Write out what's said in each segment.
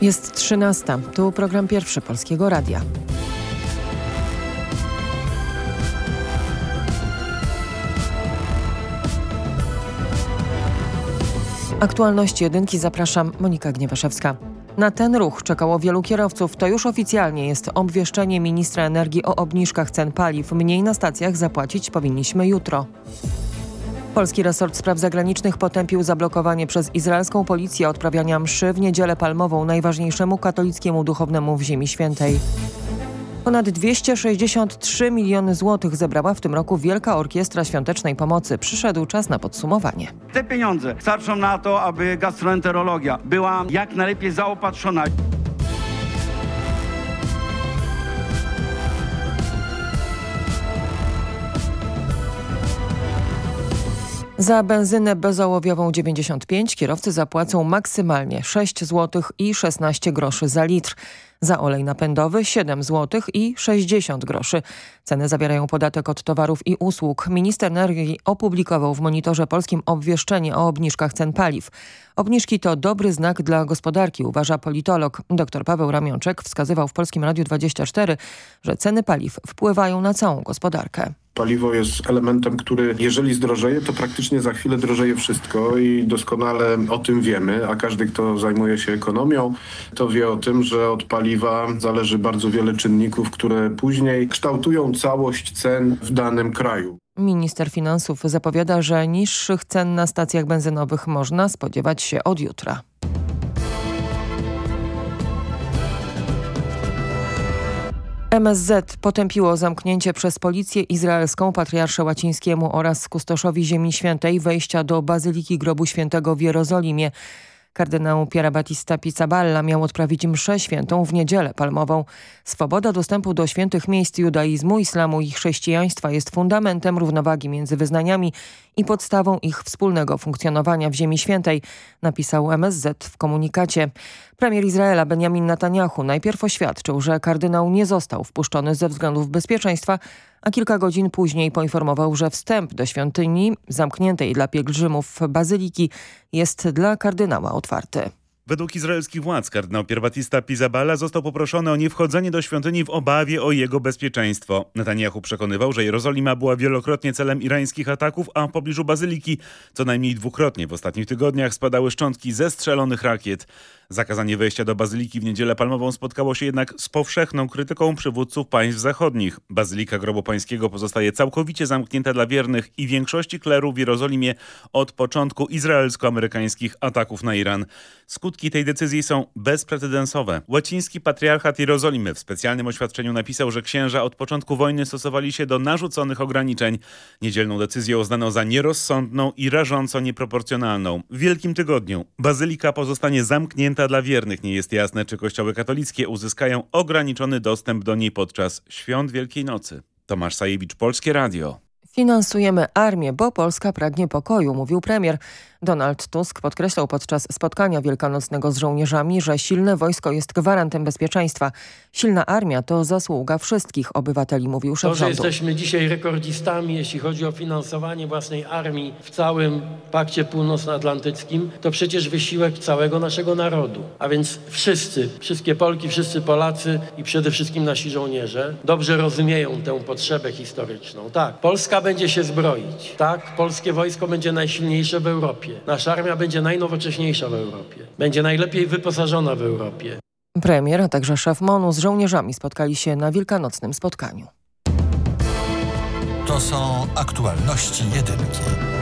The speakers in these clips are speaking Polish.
Jest 13. Tu program pierwszy Polskiego Radia. Aktualności jedynki zapraszam Monika Gniewaszewska. Na ten ruch czekało wielu kierowców. To już oficjalnie jest obwieszczenie ministra energii o obniżkach cen paliw. Mniej na stacjach zapłacić powinniśmy jutro. Polski resort spraw zagranicznych potępił zablokowanie przez izraelską policję odprawiania mszy w niedzielę palmową najważniejszemu katolickiemu duchownemu w Ziemi Świętej. Ponad 263 miliony złotych zebrała w tym roku Wielka Orkiestra Świątecznej Pomocy. Przyszedł czas na podsumowanie. Te pieniądze starczą na to, aby gastroenterologia była jak najlepiej zaopatrzona. Za benzynę bezołowiową 95 kierowcy zapłacą maksymalnie 6 zł i 16 groszy za litr. Za olej napędowy 7 zł i 60 groszy. Ceny zawierają podatek od towarów i usług. Minister energii opublikował w monitorze polskim obwieszczenie o obniżkach cen paliw. Obniżki to dobry znak dla gospodarki, uważa politolog. Dr Paweł Ramionczek wskazywał w Polskim Radiu 24, że ceny paliw wpływają na całą gospodarkę. Paliwo jest elementem, który jeżeli zdrożeje, to praktycznie za chwilę drożeje wszystko i doskonale o tym wiemy, a każdy, kto zajmuje się ekonomią, to wie o tym, że od paliwa zależy bardzo wiele czynników, które później kształtują całość cen w danym kraju. Minister finansów zapowiada, że niższych cen na stacjach benzynowych można spodziewać się od jutra. MSZ potępiło zamknięcie przez policję izraelską patriarsze łacińskiemu oraz kustoszowi Ziemi Świętej wejścia do Bazyliki Grobu Świętego w Jerozolimie. Kardynał Piera Battista Pizzaballa miał odprawić mszę świętą w niedzielę palmową. Swoboda dostępu do świętych miejsc judaizmu, islamu i chrześcijaństwa jest fundamentem równowagi między wyznaniami i podstawą ich wspólnego funkcjonowania w Ziemi Świętej, napisał MSZ w komunikacie. Premier Izraela Benjamin Netanyahu najpierw oświadczył, że kardynał nie został wpuszczony ze względów bezpieczeństwa, a kilka godzin później poinformował, że wstęp do świątyni zamkniętej dla pielgrzymów bazyliki jest dla kardynała otwarty. Według izraelskich władz kardynał Pierbatista Pizzaballa został poproszony o niewchodzenie do świątyni w obawie o jego bezpieczeństwo. Netanyahu przekonywał, że Jerozolima była wielokrotnie celem irańskich ataków, a w pobliżu bazyliki co najmniej dwukrotnie w ostatnich tygodniach spadały szczątki zestrzelonych rakiet. Zakazanie wejścia do bazyliki w niedzielę palmową spotkało się jednak z powszechną krytyką przywódców państw zachodnich. Bazylika Grobu Pańskiego pozostaje całkowicie zamknięta dla wiernych i większości kleru w Jerozolimie od początku izraelsko-amerykańskich ataków na Iran. Skutki tej decyzji są bezprecedensowe. Łaciński patriarchat Jerozolimy w specjalnym oświadczeniu napisał, że księża od początku wojny stosowali się do narzuconych ograniczeń. Niedzielną decyzję uznano za nierozsądną i rażąco nieproporcjonalną. W Wielkim Tygodniu bazylika pozostanie zamknięta dla wiernych. Nie jest jasne, czy kościoły katolickie uzyskają ograniczony dostęp do niej podczas świąt Wielkiej Nocy. Tomasz Sajewicz, Polskie Radio. Finansujemy armię, bo Polska pragnie pokoju, mówił premier. Donald Tusk podkreślał podczas spotkania wielkanocnego z żołnierzami, że silne wojsko jest gwarantem bezpieczeństwa. Silna armia to zasługa wszystkich obywateli, mówił szef To, że jesteśmy dzisiaj rekordzistami, jeśli chodzi o finansowanie własnej armii w całym Pakcie Północnoatlantyckim, to przecież wysiłek całego naszego narodu. A więc wszyscy, wszystkie Polki, wszyscy Polacy i przede wszystkim nasi żołnierze dobrze rozumieją tę potrzebę historyczną. Tak, Polska będzie się zbroić. Tak, polskie wojsko będzie najsilniejsze w Europie. Nasza armia będzie najnowocześniejsza w Europie. Będzie najlepiej wyposażona w Europie. Premier, a także szef MONU z żołnierzami spotkali się na wielkanocnym spotkaniu. To są aktualności jedynki.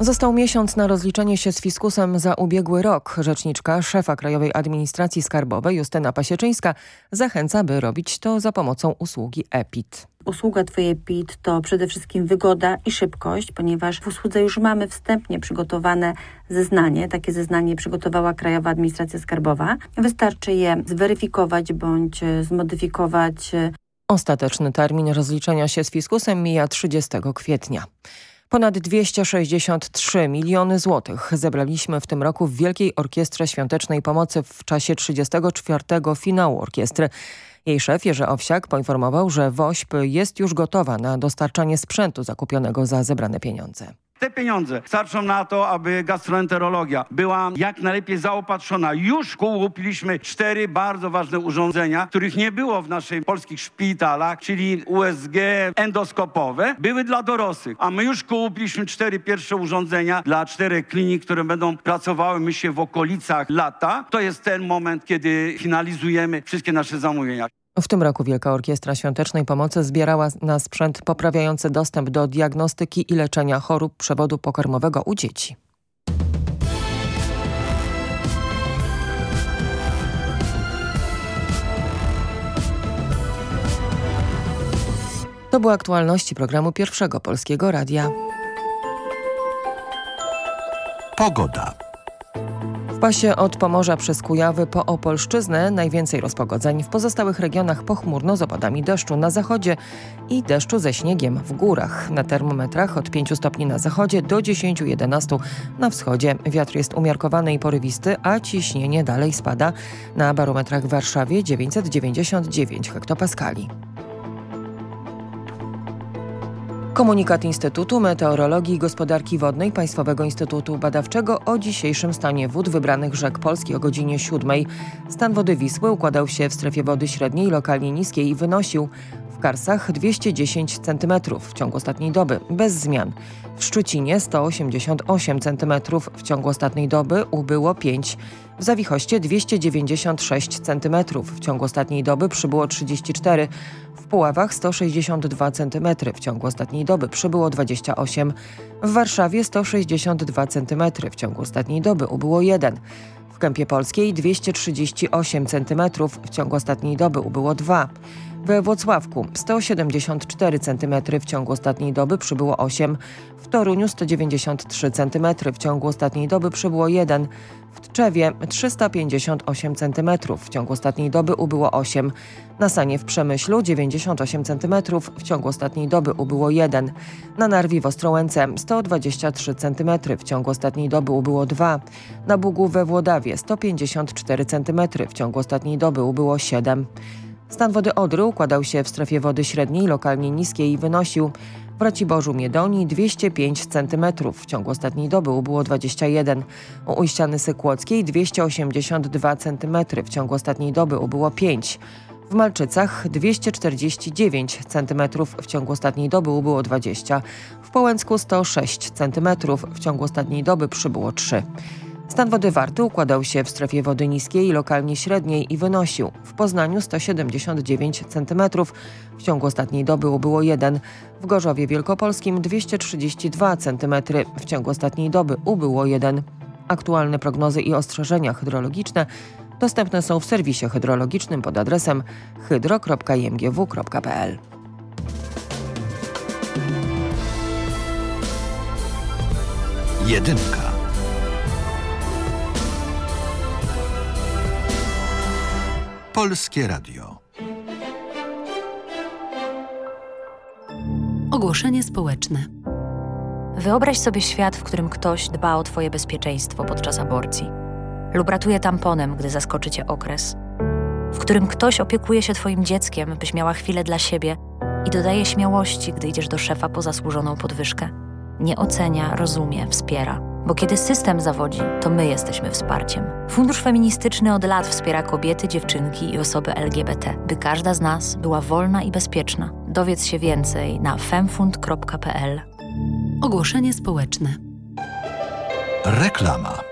Został miesiąc na rozliczenie się z fiskusem za ubiegły rok. Rzeczniczka szefa Krajowej Administracji Skarbowej Justyna Pasieczyńska zachęca, by robić to za pomocą usługi EPIT. Usługa Twoje PIT to przede wszystkim wygoda i szybkość, ponieważ w usłudze już mamy wstępnie przygotowane zeznanie. Takie zeznanie przygotowała Krajowa Administracja Skarbowa. Wystarczy je zweryfikować bądź e, zmodyfikować e, Ostateczny termin rozliczenia się z fiskusem mija 30 kwietnia. Ponad 263 miliony złotych zebraliśmy w tym roku w Wielkiej Orkiestrze Świątecznej Pomocy w czasie 34. finału orkiestry. Jej szef Jerzy Owsiak poinformował, że WOŚP jest już gotowa na dostarczanie sprzętu zakupionego za zebrane pieniądze. Te pieniądze starczą na to, aby gastroenterologia była jak najlepiej zaopatrzona. Już kupiliśmy cztery bardzo ważne urządzenia, których nie było w naszych polskich szpitalach, czyli USG endoskopowe, były dla dorosłych. A my już kupiliśmy cztery pierwsze urządzenia dla czterech klinik, które będą pracowały, myślę, w okolicach lata. To jest ten moment, kiedy finalizujemy wszystkie nasze zamówienia. W tym roku Wielka Orkiestra Świątecznej Pomocy zbierała na sprzęt poprawiający dostęp do diagnostyki i leczenia chorób przewodu pokarmowego u dzieci. To były aktualności programu Pierwszego Polskiego Radia. Pogoda. W pasie od Pomorza przez Kujawy po Opolszczyznę najwięcej rozpogodzeń. W pozostałych regionach pochmurno z opadami deszczu na zachodzie i deszczu ze śniegiem w górach. Na termometrach od 5 stopni na zachodzie do 10-11 na wschodzie. Wiatr jest umiarkowany i porywisty, a ciśnienie dalej spada. Na barometrach w Warszawie 999 hektopaskali. Komunikat Instytutu Meteorologii i Gospodarki Wodnej Państwowego Instytutu Badawczego o dzisiejszym stanie wód wybranych rzek Polski o godzinie 7. Stan wody Wisły układał się w strefie wody średniej, lokalnie niskiej i wynosił w Karsach 210 cm w ciągu ostatniej doby, bez zmian. W Szczucinie 188 cm w ciągu ostatniej doby ubyło 5 w Zawichoście 296 cm w ciągu ostatniej doby przybyło 34 w Puławach 162 cm w ciągu ostatniej doby przybyło 28 w Warszawie 162 cm w ciągu ostatniej doby ubyło 1 w Kępie Polskiej 238 cm w ciągu ostatniej doby ubyło 2 we Włocławku 174 cm w ciągu ostatniej doby przybyło 8, w Toruniu 193 cm w ciągu ostatniej doby przybyło 1, w Tczewie 358 cm w ciągu ostatniej doby ubyło 8, na Sanie w Przemyślu 98 cm w ciągu ostatniej doby ubyło 1, na Narwi w Ostrołęce 123 cm w ciągu ostatniej doby ubyło 2, na Bugu we Włodawie 154 cm w ciągu ostatniej doby ubyło 7. Stan wody Odry układał się w strefie wody średniej, lokalnie niskiej i wynosił w Raciborzu Miedonii 205 cm. W ciągu ostatniej doby ubyło 21. U Ujściany Sykłockiej 282 cm. W ciągu ostatniej doby ubyło 5. W Malczycach 249 cm. W ciągu ostatniej doby ubyło 20. W Połęcku 106 cm. W ciągu ostatniej doby przybyło 3. Stan wody Warty układał się w strefie wody niskiej, lokalnie średniej i wynosił w Poznaniu 179 cm, w ciągu ostatniej doby ubyło 1, w Gorzowie Wielkopolskim 232 cm, w ciągu ostatniej doby ubyło 1. Aktualne prognozy i ostrzeżenia hydrologiczne dostępne są w serwisie hydrologicznym pod adresem hydro.imgw.pl. Jedynka. Polskie Radio. Ogłoszenie społeczne. Wyobraź sobie świat, w którym ktoś dba o Twoje bezpieczeństwo podczas aborcji lub ratuje tamponem, gdy zaskoczy Cię okres, w którym ktoś opiekuje się Twoim dzieckiem, byś miała chwilę dla siebie i dodaje śmiałości, gdy idziesz do szefa po zasłużoną podwyżkę. Nie ocenia, rozumie, wspiera. Bo kiedy system zawodzi, to my jesteśmy wsparciem. Fundusz Feministyczny od lat wspiera kobiety, dziewczynki i osoby LGBT, by każda z nas była wolna i bezpieczna. Dowiedz się więcej na femfund.pl. Ogłoszenie społeczne. Reklama.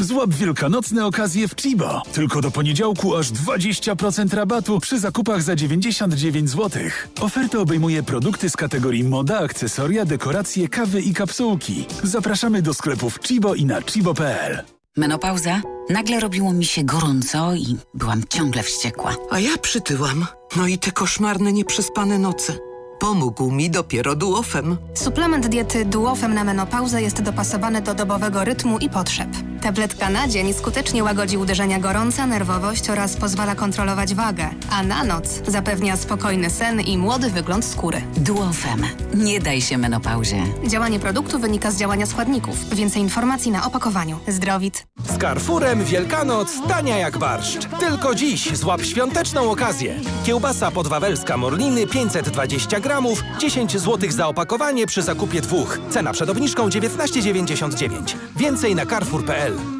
Złap wielkanocne okazje w Chibo. Tylko do poniedziałku aż 20% rabatu przy zakupach za 99 zł. Oferta obejmuje produkty z kategorii moda, akcesoria, dekoracje, kawy i kapsułki. Zapraszamy do sklepów Chibo i na chibo.pl. Menopauza? Nagle robiło mi się gorąco i byłam ciągle wściekła. A ja przytyłam. No i te koszmarne, nieprzespane noce. Pomógł mi dopiero duofem. Suplement diety duofem na menopauzę jest dopasowany do dobowego rytmu i potrzeb. Tabletka na dzień skutecznie łagodzi uderzenia gorąca, nerwowość oraz pozwala kontrolować wagę, a na noc zapewnia spokojny sen i młody wygląd skóry. Duofem. Nie daj się menopauzie. Działanie produktu wynika z działania składników. Więcej informacji na opakowaniu. Zdrowit. Z Carrefourem Wielkanoc tania jak barszcz. Tylko dziś złap świąteczną okazję. Kiełbasa podwawelska Morliny 520 gramów, 10 zł za opakowanie przy zakupie dwóch. Cena przed obniżką 19,99. Więcej na carrefour.pl.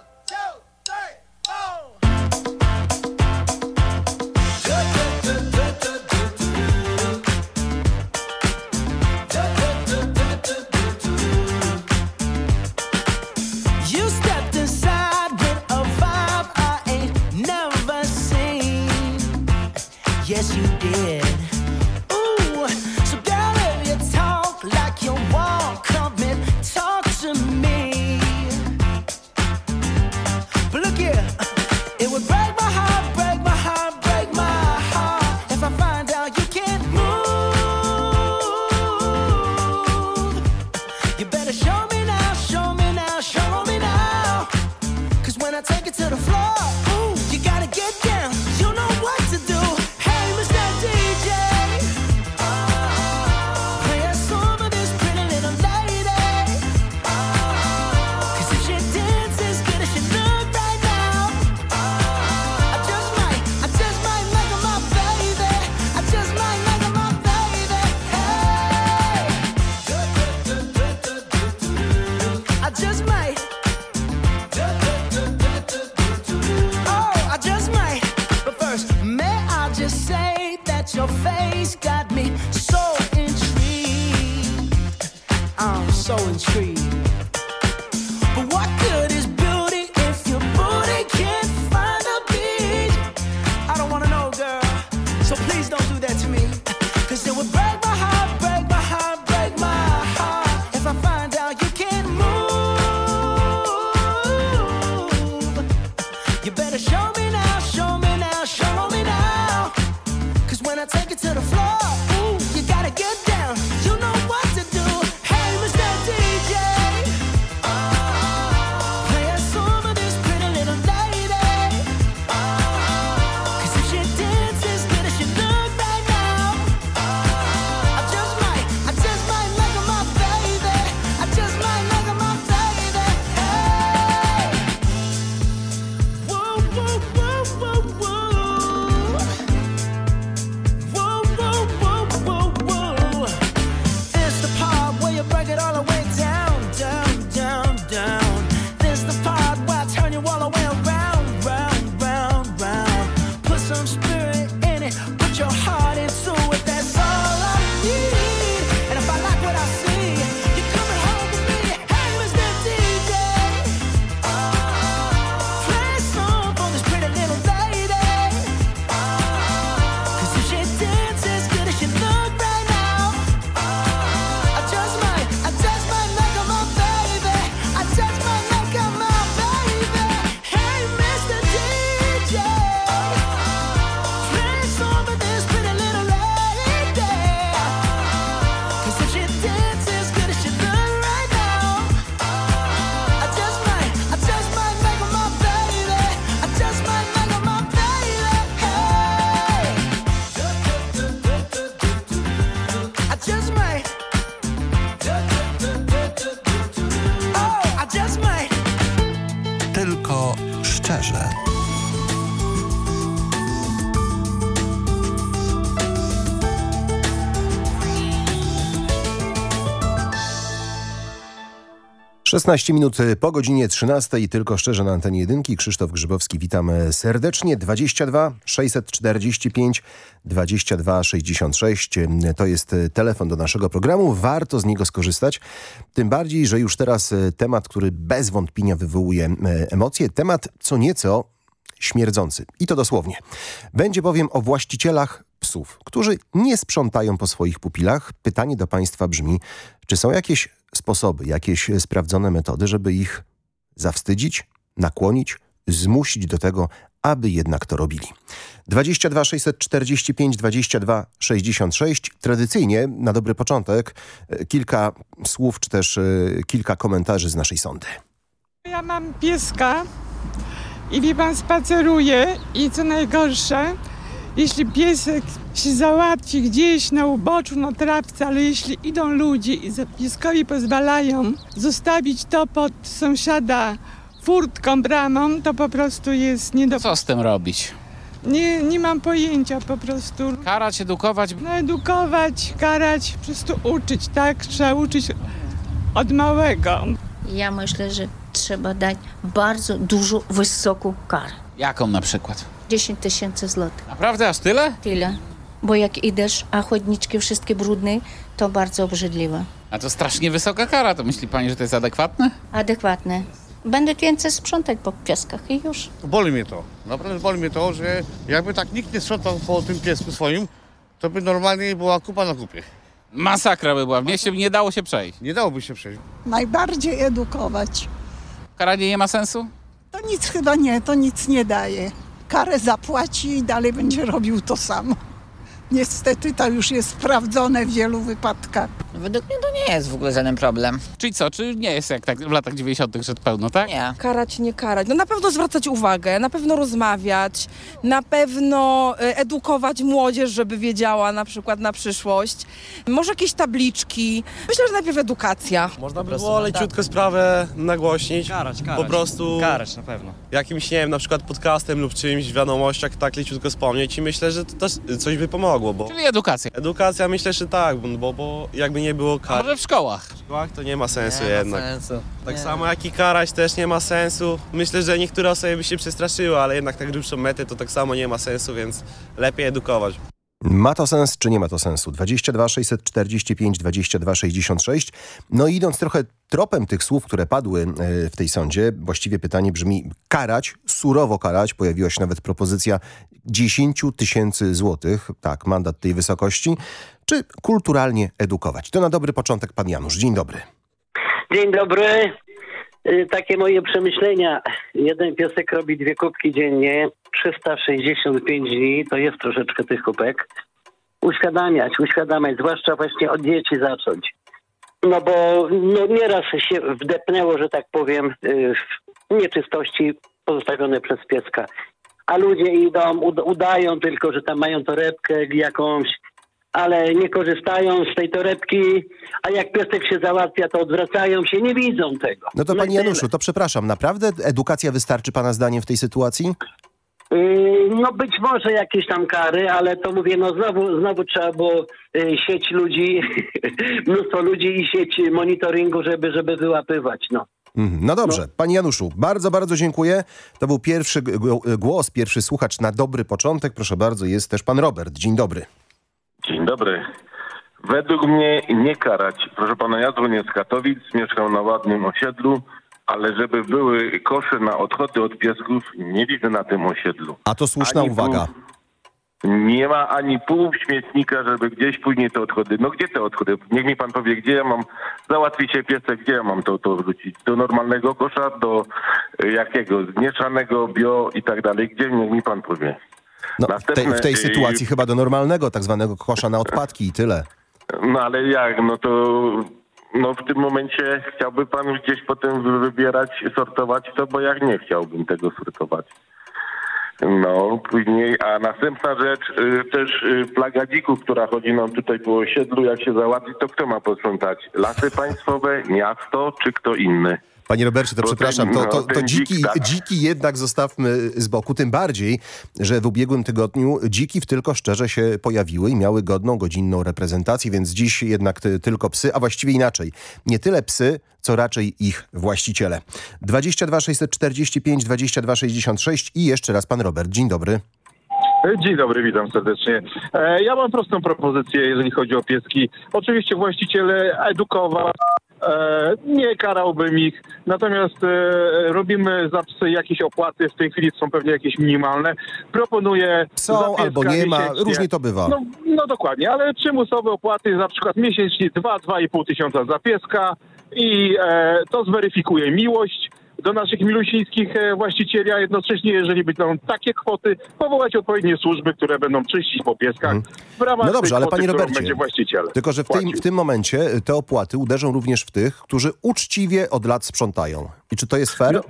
16 minut po godzinie 13 i tylko szczerze na antenie jedynki. Krzysztof Grzybowski, witam serdecznie. 22 645 22 66 to jest telefon do naszego programu. Warto z niego skorzystać. Tym bardziej, że już teraz temat, który bez wątpienia wywołuje emocje. Temat co nieco śmierdzący. I to dosłownie. Będzie bowiem o właścicielach psów, którzy nie sprzątają po swoich pupilach. Pytanie do państwa brzmi, czy są jakieś sposoby, jakieś sprawdzone metody, żeby ich zawstydzić, nakłonić, zmusić do tego, aby jednak to robili. 22 645 22 66. Tradycyjnie, na dobry początek, kilka słów czy też kilka komentarzy z naszej sądy. Ja mam pieska i wie pan spaceruje i co najgorsze, jeśli piesek się załatwi gdzieś na uboczu, na trawce, ale jeśli idą ludzie i pieskowi pozwalają zostawić to pod sąsiada furtką, bramą, to po prostu jest nie do... Co z tym robić? Nie, nie mam pojęcia po prostu. Karać, edukować? No edukować, karać, po prostu uczyć, tak? Trzeba uczyć od małego. Ja myślę, że trzeba dać bardzo dużo, wysoką karę. Jaką na przykład? 10 tysięcy złotych. Naprawdę aż tyle? Tyle. Bo jak idziesz, a chodniczki wszystkie brudne, to bardzo obrzydliwe. A to strasznie wysoka kara, to myśli pani, że to jest adekwatne? Adekwatne. Będę więcej sprzątać po pieskach i już. Boli mnie to. Naprawdę boli mnie to, że jakby tak nikt nie sprzątał po tym piesku swoim, to by normalnie była kupa na kupie. Masakra by była, w mieście nie dało się przejść. Nie dałoby się przejść. Najbardziej edukować. Karanie nie ma sensu? To nic chyba nie, to nic nie daje. Karę zapłaci i dalej będzie robił to samo. Niestety to już jest sprawdzone w wielu wypadkach. Według mnie to nie jest w ogóle żaden problem. Czyli co, czy nie jest jak tak w latach 90., że pełno, tak? Nie. Karać, nie karać. No na pewno zwracać uwagę, na pewno rozmawiać, na pewno e, edukować młodzież, żeby wiedziała na przykład na przyszłość. Może jakieś tabliczki. Myślę, że najpierw edukacja. Można by było leciutko sprawę nagłośnić. Karać, karać. Po prostu Karać na pewno. jakimś, nie wiem, na przykład podcastem lub czymś w wiadomościach tak leciutko wspomnieć i myślę, że to też coś by pomogło, bo... Czyli edukacja. Edukacja myślę, że tak, bo, bo jakby nie było kar... Może w szkołach? W szkołach to nie ma sensu Nie ma jednak. sensu. Tak Nie. samo jak i karać też nie ma sensu. Myślę, że niektóre osoby by się przestraszyły, ale jednak tak grubszą metę to tak samo nie ma sensu, więc lepiej edukować. Ma to sens, czy nie ma to sensu? 22 645 22 66. No i idąc trochę tropem tych słów, które padły e, w tej sądzie, właściwie pytanie brzmi karać, surowo karać. Pojawiła się nawet propozycja 10 tysięcy złotych, tak, mandat tej wysokości, czy kulturalnie edukować. To na dobry początek pan Janusz. Dzień dobry. Dzień dobry. Y, Takie moje przemyślenia. Jeden piesek robi dwie kubki dziennie, 365 dni, to jest troszeczkę tych kubek. Uświadamiać, uświadamiać, zwłaszcza właśnie od dzieci zacząć. No bo no nieraz się wdepnęło, że tak powiem, y, w nieczystości pozostawione przez pieska. A ludzie idą, ud- udają tylko, że tam mają torebkę jakąś, ale nie korzystają z tej torebki, a jak piesek się załatwia, to odwracają się, nie widzą tego. No to i panie. Januszu, to przepraszam, naprawdę edukacja wystarczy pana zdaniem w tej sytuacji? Yy, No być może jakieś tam kary, ale to mówię, no znowu, znowu trzeba było yy, sieć ludzi, mnóstwo ludzi i sieć monitoringu, żeby, żeby wyłapywać, no. Mhm. No dobrze, panie Januszu, bardzo, bardzo dziękuję. To był pierwszy głos, pierwszy słuchacz na dobry początek. Proszę bardzo, jest też pan Robert. Dzień dobry. Dzień dobry. Według mnie nie karać. Proszę pana, ja dzwonię z Katowic, mieszkam na ładnym osiedlu, ale żeby były kosze na odchody od piesków, nie widzę na tym osiedlu. A to słuszna Ani uwaga. Pół, nie ma ani pół śmietnika, żeby gdzieś później te odchody. No gdzie te odchody? Niech mi pan powie, gdzie ja mam załatwić się piesek, gdzie ja mam to, to wrzucić? Do normalnego kosza, do y, jakiego? Zmieszanego, bio i tak dalej. Gdzie? Niech mi pan powie. No, w, tej, w tej sytuacji chyba do normalnego, tak zwanego kosza na odpadki i tyle. No ale jak? No to no w tym momencie chciałby pan gdzieś potem wy- wybierać, sortować to, bo ja nie chciałbym tego sortować. No, później, a następna rzecz, y, też y, plaga dzików, która chodzi nam tutaj po osiedlu, jak się załatwi, to kto ma posprzątać? Lasy państwowe, miasto, czy kto inny? Panie Robercie, to przepraszam, ten- to, to, to dziki, dzik, tak. dziki jednak zostawmy z boku, tym bardziej, że w ubiegłym tygodniu dziki w Tylko Szczerze się pojawiły i miały godną, godzinną reprezentację, więc dziś jednak ty, tylko psy, a właściwie inaczej. Nie tyle psy, co raczej ich właściciele. 22 645 22 66 i jeszcze raz pan Robert. Dzień dobry. Dzień dobry, witam serdecznie. E, Ja mam prostą propozycję, jeżeli chodzi o pieski. Oczywiście właściciele edukować, e, nie karałbym ich, natomiast e, robimy za psy jakieś opłaty, w tej chwili są pewnie jakieś minimalne. Proponuję... Są za pieska albo nie ma, miesięcznie- różnie to bywa. No, no dokładnie, ale przymusowe opłaty na przykład miesięcznie 2-2,5 tysiąca za pieska i e, to zweryfikuje miłość do naszych milusińskich e, właścicieli, a jednocześnie, jeżeli będą takie kwoty, powołać odpowiednie służby, które będą czyścić po pieskach w ramach No dobrze, tej ale kwoty, panie Robercie, będzie właściciel. tylko że w tym, w tym momencie te opłaty uderzą również w tych, którzy uczciwie od lat sprzątają. I czy to jest fair?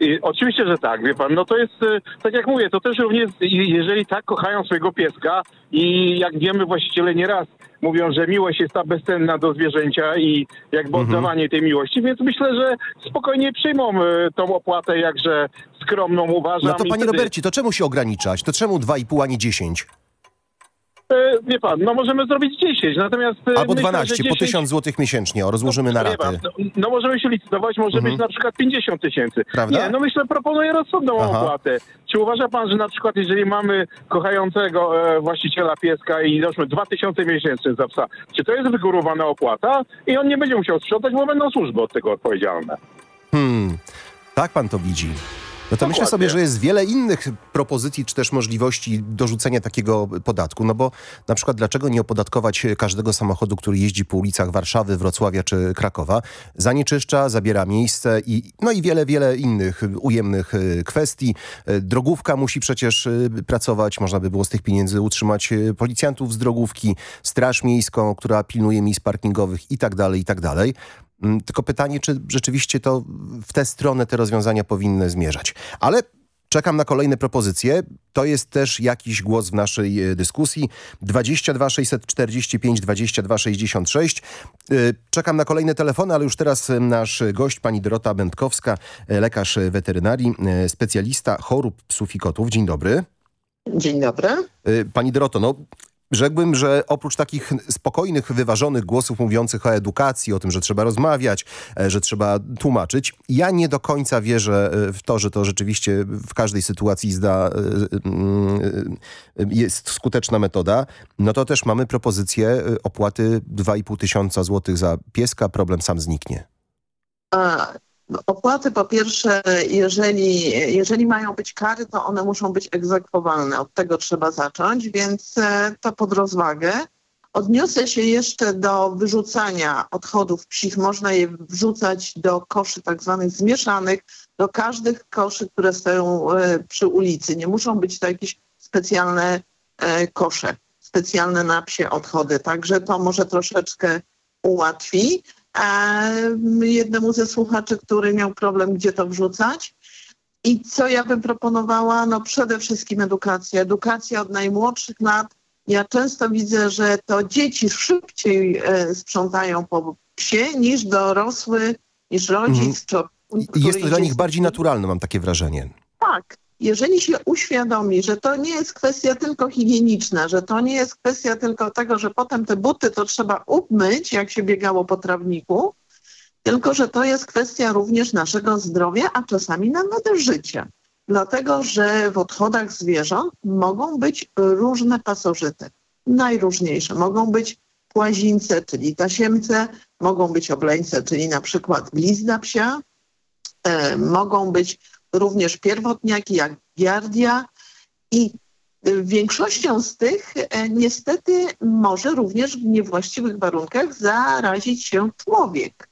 I, oczywiście, że tak, wie pan, no to jest, e, tak jak mówię, to też również, i- jeżeli tak kochają swojego pieska i jak wiemy, właściciele nieraz mówią, że miłość jest ta bezcenna do zwierzęcia i jakby Mhm. oddawanie tej miłości, więc myślę, że spokojnie przyjmą e, tą opłatę, jakże skromną uważam. No to panie wtedy- Robercie, to czemu się ograniczać? To czemu 2,5, a nie 10? E, Wie pan, no możemy zrobić 10, natomiast... e, Albo myślę, 12, że po 10 1000 zł miesięcznie, o, rozłożymy na pan, raty. no, no możemy się licytować, może Mhm. być na przykład 50 tysięcy. Prawda? Nie, no myślę, proponuję rozsądną Aha. opłatę. Czy uważa pan, że na przykład jeżeli mamy kochającego e, właściciela pieska i załóżmy 2000 miesięcznie za psa, czy to jest wygórowana opłata i on nie będzie musiał sprzątać, bo będą służby od tego odpowiedzialne. Hmm, tak pan to widzi. No to myślę sobie, że jest wiele innych propozycji, czy też możliwości dorzucenia takiego podatku. No bo na przykład dlaczego nie opodatkować każdego samochodu, który jeździ po ulicach Warszawy, Wrocławia czy Krakowa, zanieczyszcza, zabiera miejsce i no i wiele, wiele innych ujemnych y, kwestii. Y, Drogówka musi przecież y, pracować, można by było z tych pieniędzy utrzymać policjantów z drogówki, straż miejską, która pilnuje miejsc parkingowych i tak dalej, i tak dalej. Mm, Tylko pytanie, czy rzeczywiście to w tę stronę te rozwiązania powinny zmierzać. Ale czekam na kolejne propozycje. To jest też jakiś głos w naszej e, dyskusji. 22 645 22 66. Y, Czekam na kolejne telefony, ale już teraz e, nasz gość, pani Dorota Będkowska, e, lekarz weterynarii, specjalista chorób psów i kotów. Dzień dobry. Dzień dobry. Pani Doroto, no rzekłbym, że oprócz takich spokojnych, wyważonych głosów mówiących o edukacji, o tym, że trzeba rozmawiać, e, że trzeba tłumaczyć, ja nie do końca wierzę e, w to, że to rzeczywiście w każdej sytuacji zda, e, jest skuteczna metoda. No to też mamy propozycję opłaty 2,5 tysiąca złotych za pieska, problem sam zniknie. A, Opłaty po pierwsze, jeżeli, jeżeli mają być kary, to one muszą być egzekwowalne. Od tego trzeba zacząć, więc e, to pod rozwagę. Odniosę się jeszcze do wyrzucania odchodów psich. Można je wrzucać do koszy tak zwanych zmieszanych, do każdych koszy, które stoją e, przy ulicy. Nie muszą być to jakieś specjalne e, kosze, specjalne na psie odchody. Także to może troszeczkę ułatwi a jednemu ze słuchaczy, który miał problem, gdzie to wrzucać. I co ja bym proponowała? No przede wszystkim edukacja. Edukacja od najmłodszych lat. Ja często widzę, że to dzieci szybciej e, sprzątają po psie niż dorosły, niż rodzic. Mhm. Czy jest to dla nich bardziej naturalne, mam takie wrażenie. tak. Jeżeli się uświadomi, że to nie jest kwestia tylko higieniczna, że to nie jest kwestia tylko tego, że potem te buty to trzeba umyć, jak się biegało po trawniku, tylko że to jest kwestia również naszego zdrowia, a czasami nawet życia. Dlatego, że w odchodach zwierząt mogą być różne pasożyty. Najróżniejsze. Mogą być płazińce, czyli tasiemce, mogą być obleńce, czyli na przykład glizda psia, e, mogą być również pierwotniaki jak giardia i y, większością z tych e, niestety może również w niewłaściwych warunkach zarazić się człowiek.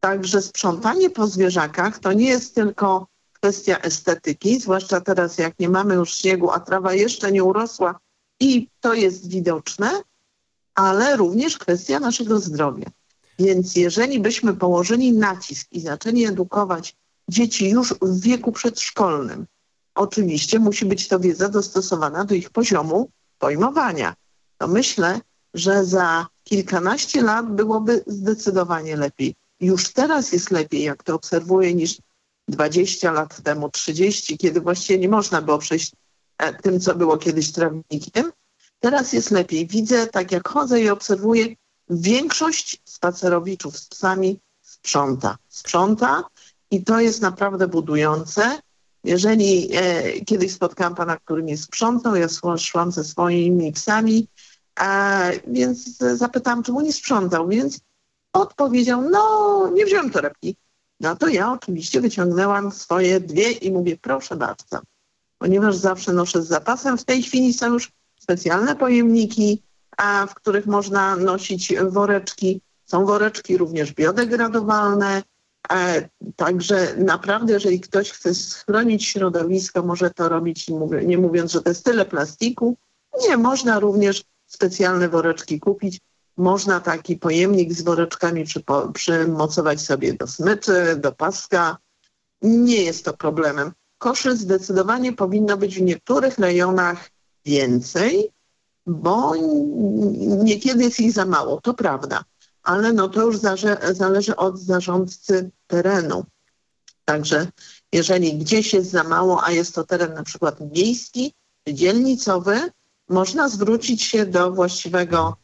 Także sprzątanie po zwierzakach to nie jest tylko kwestia estetyki, zwłaszcza teraz jak nie mamy już śniegu, a trawa jeszcze nie urosła i to jest widoczne, ale również kwestia naszego zdrowia. Więc jeżeli byśmy położyli nacisk i zaczęli edukować dzieci już w wieku przedszkolnym, oczywiście musi być to wiedza dostosowana do ich poziomu pojmowania. To myślę, że za kilkanaście lat byłoby zdecydowanie lepiej. już teraz jest lepiej, jak to obserwuję, niż 20 lat temu, 30, kiedy właściwie nie można było przejść e, tym, co było kiedyś trawnikiem. Teraz jest lepiej. Widzę, tak jak chodzę i obserwuję, większość spacerowiczów z psami sprząta. Sprząta i to jest naprawdę budujące. Jeżeli e, kiedyś spotkałam pana, który nie sprzątał, ja szła- szłam ze swoimi psami, e, więc zapytałam, czemu nie sprzątał, więc odpowiedział, no nie wziąłem torebki. No to ja oczywiście wyciągnęłam swoje dwie i mówię, proszę bardzo, ponieważ zawsze noszę z zapasem. W tej chwili są już specjalne pojemniki, a, w których można nosić woreczki. Są woreczki również biodegradowalne. Także naprawdę, jeżeli ktoś chce schronić środowisko, może to robić, nie mówiąc, że to jest tyle plastiku. Nie, można również specjalne woreczki kupić. Można taki pojemnik z woreczkami przymocować sobie do smyczy, do paska. Nie jest to problemem. Koszy zdecydowanie powinno być w niektórych rejonach więcej, bo niekiedy jest ich za mało, to prawda. Ale no to już zależy od zarządcy terenu. Także jeżeli gdzieś jest za mało, a jest to teren na przykład miejski dzielnicowy, można zwrócić się do właściwego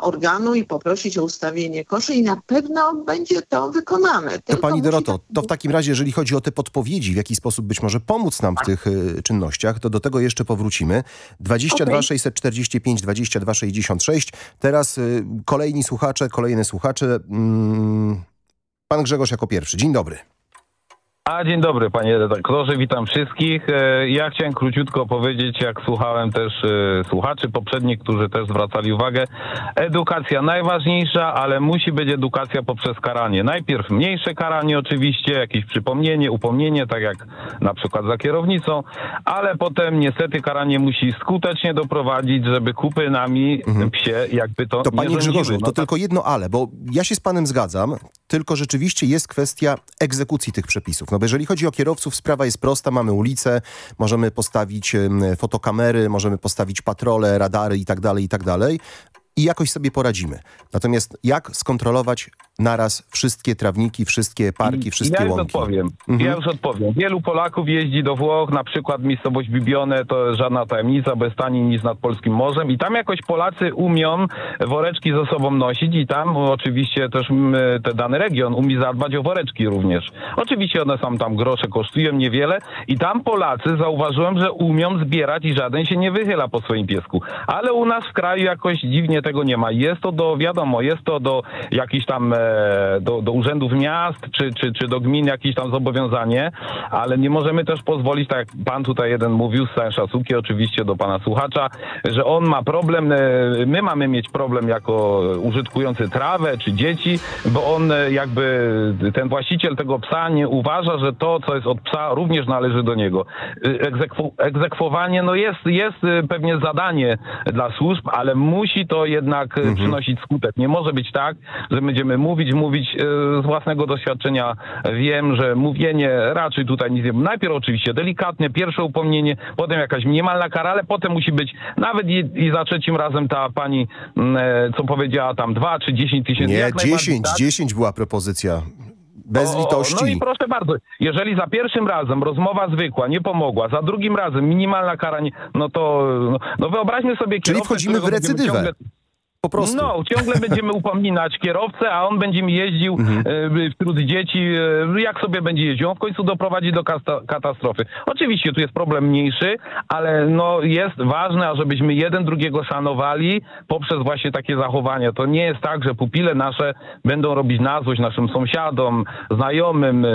organu i poprosić o ustawienie koszy i na pewno będzie to wykonane. To pani Doroto, to w takim razie, jeżeli chodzi o te podpowiedzi, w jaki sposób być może pomóc nam w tych y, czynnościach, to do tego jeszcze powrócimy. 22 Okej. 645 22 66. Teraz y, kolejni słuchacze, kolejne słuchacze. Mm, pan Grzegorz jako pierwszy. Dzień dobry. A dzień dobry panie redaktorze, witam wszystkich. E, Ja chciałem króciutko powiedzieć, jak słuchałem też e, słuchaczy poprzednich, którzy też zwracali uwagę. Edukacja najważniejsza, ale musi być edukacja poprzez karanie. Najpierw mniejsze karanie oczywiście, jakieś przypomnienie, upomnienie, tak jak na przykład za kierownicą, ale potem niestety karanie musi skutecznie doprowadzić, żeby kupy nami psie jakby to, To nie panie rządziły. Grzegorzu, No to tak- tylko jedno ale, bo ja się z panem zgadzam, tylko rzeczywiście jest kwestia egzekucji tych przepisów. No bo jeżeli chodzi o kierowców, sprawa jest prosta, mamy ulicę, możemy postawić fotokamery, możemy postawić patrole, radary i tak dalej, i jakoś sobie poradzimy. Natomiast jak skontrolować naraz wszystkie trawniki, wszystkie parki, wszystkie ja już łąki? odpowiem. Mhm. Ja już odpowiem. Wielu Polaków jeździ do Włoch, na przykład miejscowość Bibione, to żadna tajemnica, bez taniej nic nad Polskim Morzem i tam jakoś Polacy umią woreczki ze sobą nosić i tam oczywiście też mm, ten dany region umie zadbać o woreczki również. Oczywiście one są tam grosze, kosztują niewiele i tam Polacy zauważyłem, że umią zbierać i żaden się nie wychyla po swoim piesku. Ale u nas w kraju jakoś dziwnie tego nie ma. Jest to do, wiadomo, jest to do jakichś tam, e, do, do urzędów miast, czy, czy, czy do gmin jakieś tam zobowiązanie, ale nie możemy też pozwolić, tak jak pan tutaj jeden mówił, z całym szacunkiem oczywiście do pana słuchacza, że on ma problem, e, my mamy mieć problem jako użytkujący trawę, czy dzieci, bo on e, jakby, ten właściciel tego psa nie uważa, że to, co jest od psa, również należy do niego. Egzekwo, egzekwowanie, no jest, jest pewnie zadanie dla służb, ale musi to jednak e, przynosić skutek. Nie może być tak, że będziemy mówić, mówić e, z własnego doświadczenia. Wiem, że mówienie raczej tutaj nic nie... Najpierw oczywiście delikatne, pierwsze upomnienie, potem jakaś minimalna kara, ale potem musi być nawet i, i za trzecim razem ta pani, mm, e, co powiedziała tam, dwa czy dziesięć tysięcy. Nie, 10, tak. 10 była propozycja. Bez O, o, litości. No i proszę bardzo, jeżeli za pierwszym razem rozmowa zwykła nie pomogła, za drugim razem minimalna kara, nie, no to no, no wyobraźmy sobie Czyli wchodzimy w recydywę. ciągle- Po prostu. No, ciągle będziemy upominać kierowcę, a on będzie mi jeździł Mhm. e, wśród dzieci. E, jak sobie będzie jeździł? On w końcu doprowadzi do katastrofy. Oczywiście tu jest problem mniejszy, ale no jest ważne, ażebyśmy jeden drugiego szanowali poprzez właśnie takie zachowania. To nie jest tak, że pupile nasze będą robić na złość naszym sąsiadom, znajomym. E,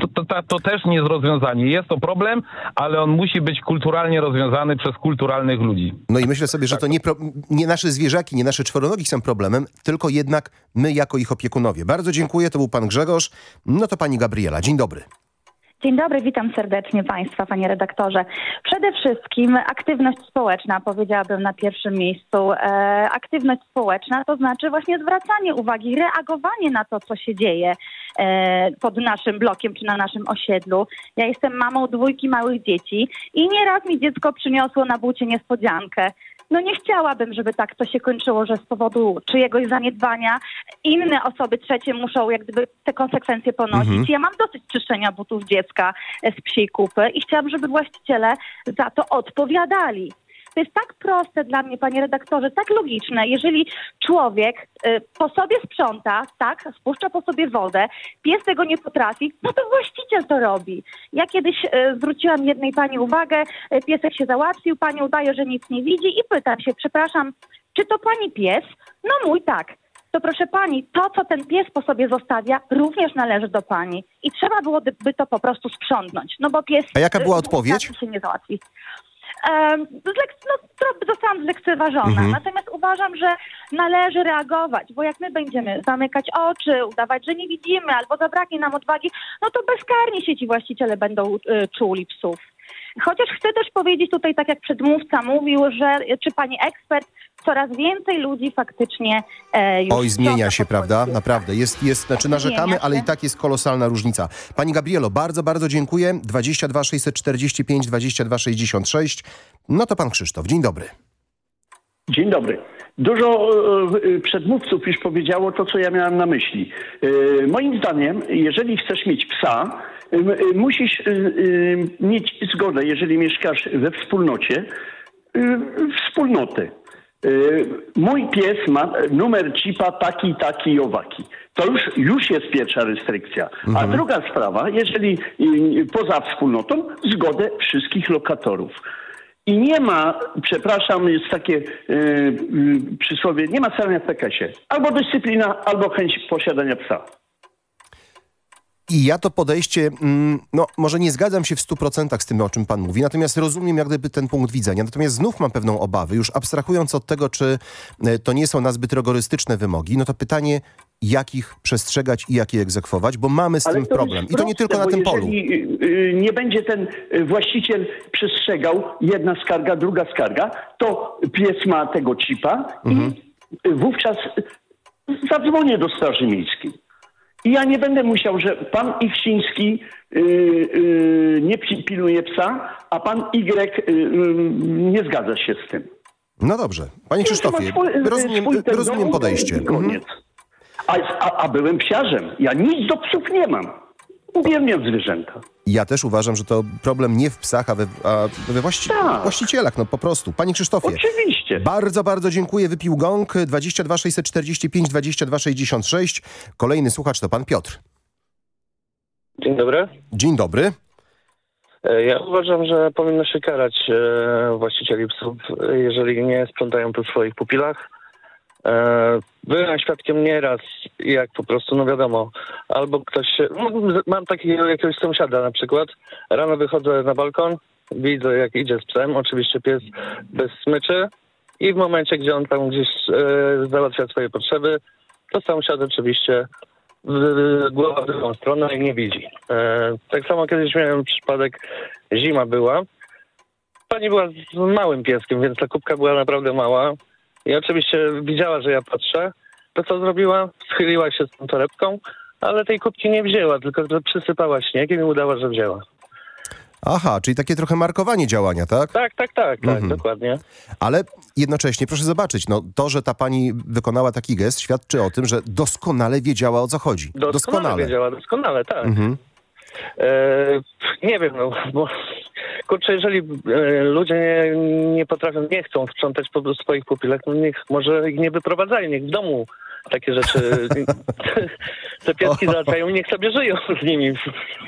To, to, to, to też nie jest rozwiązanie. Jest to problem, ale on musi być kulturalnie rozwiązany przez kulturalnych ludzi. No i myślę sobie, że to nie, pro, nie nasze zwierzaki, nie nasze czworonogi są problemem, tylko jednak my jako ich opiekunowie. Bardzo dziękuję, to był pan Grzegorz. No to pani Gabriela, dzień dobry. Dzień dobry, witam serdecznie Państwa, panie redaktorze. Przede wszystkim aktywność społeczna, powiedziałabym na pierwszym miejscu. E, aktywność społeczna to znaczy właśnie zwracanie uwagi, reagowanie na to, co się dzieje e, pod naszym blokiem czy na naszym osiedlu. Ja jestem mamą dwójki małych dzieci i nieraz mi dziecko przyniosło na bucie niespodziankę. No nie chciałabym, żeby tak to się kończyło, że z powodu czyjegoś zaniedbania inne osoby trzecie muszą jak gdyby te konsekwencje ponosić. Mhm. Ja mam dosyć czyszczenia butów dziecka e, z psiej kupy i chciałabym, żeby właściciele za to odpowiadali. To jest tak proste dla mnie, panie redaktorze, tak logiczne. Jeżeli człowiek y, po sobie sprząta, tak, spuszcza po sobie wodę, pies tego nie potrafi, no to właściciel to robi. Ja kiedyś y, zwróciłam jednej pani uwagę, y, piesek się załatwił, pani udaje, że nic nie widzi i pytam się, przepraszam, czy to pani pies? No mój tak. To proszę pani, to co ten pies po sobie zostawia, również należy do pani. I trzeba byłoby by to po prostu sprzątnąć. No bo pies. A jaka była odpowiedź? się nie załatwi. No, zostałam zlekceważona. Mhm. Natomiast uważam, że należy reagować, bo jak my będziemy zamykać oczy, udawać, że nie widzimy, albo zabraknie nam odwagi, no to bezkarnie się ci właściciele będą y, czuli psów. Chociaż chcę też powiedzieć tutaj, tak jak przedmówca mówił, że y, czy pani ekspert, coraz więcej ludzi faktycznie e, już Oj, zmienia się, prawda? Naprawdę. Jest, jest, znaczy narzekamy, ale i tak jest kolosalna różnica. Pani Gabrielo, bardzo, bardzo dziękuję. 22 645 22 66. No to pan Krzysztof. Dzień dobry. Dzień dobry. Dużo e, przedmówców już powiedziało to, co ja miałem na myśli. E, Moim zdaniem, jeżeli chcesz mieć psa, e, e, musisz e, e, mieć zgodę, jeżeli mieszkasz we wspólnocie, wspólnotę. Mój pies ma numer chipa taki, taki i owaki. To już, już jest pierwsza restrykcja. A Mhm. druga sprawa, jeżeli poza wspólnotą, zgodę wszystkich lokatorów. I nie ma, przepraszam, jest takie e, y, przysłowie, nie ma cenia w PKS-ie. Albo dyscyplina, albo chęć posiadania psa. I ja to podejście, mm, no może nie zgadzam się w 100% z tym, o czym pan mówi, natomiast rozumiem jak gdyby ten punkt widzenia. Natomiast znów mam pewną obawę, już abstrahując od tego, czy e, to nie są nazbyt rygorystyczne wymogi, no to pytanie, jakich przestrzegać i jak je egzekwować, bo mamy z Ale tym problem. jest I to nie proste, tylko na tym polu. jeżeli y, y, nie będzie ten y, właściciel przestrzegał, jedna skarga, druga skarga, to pies ma tego chipa Mhm. i wówczas zadzwonię do Straży Miejskiej. I ja nie będę musiał, że pan Ichciński y, y, nie pi- pilnuje psa, a pan Y y, nie zgadza się z tym. No dobrze. Panie Krzysztofie, rozumiem, rozumiem podejście. i Koniec. A, a, a byłem psiarzem. Ja nic do psów nie mam. Uwielbiam zwierzęta. Ja też uważam, że to problem nie w psach, a we, a we właści właścicielach, no po prostu. Panie Krzysztofie. Oczywiście. Bardzo, bardzo dziękuję. Wypił gong 22 645 22 66. Kolejny słuchacz to pan Piotr. Dzień dobry. Dzień dobry. E, Ja uważam, że powinno się karać e, właścicieli psów, jeżeli nie sprzątają po swoich pupilach. E, byłem świadkiem nieraz, jak po prostu, no wiadomo, albo ktoś się... no, Mam takiego jakiegoś sąsiada na przykład, rano wychodzę na balkon, widzę jak idzie z psem, oczywiście pies bez smyczy i w momencie, gdzie on tam gdzieś e, załatwia swoje potrzeby, to sąsiad oczywiście głowa w drugą stronę i nie widzi. E, tak samo kiedyś miałem przypadek, zima była. Pani była z małym pieskiem, więc ta kubka była naprawdę mała. I oczywiście widziała, że ja patrzę. To co zrobiła? Schyliła się z tą torebką, ale tej kubki nie wzięła, tylko przysypała śniegiem i udała, że wzięła. Aha, czyli takie trochę markowanie działania, tak? Tak, tak, tak, tak, Mhm. dokładnie. Ale jednocześnie proszę zobaczyć, no to, że ta pani wykonała taki gest świadczy o tym, że doskonale wiedziała o co chodzi. Doskonale, wiedziała, doskonale, tak. Mhm. E, nie wiem, no, bo kurczę, jeżeli e, ludzie nie, nie potrafią, nie chcą sprzątać po swoich pupilach, no niech może ich nie wyprowadzają, niech w domu takie rzeczy, te pieski załatwiają i niech sobie żyją z nimi w,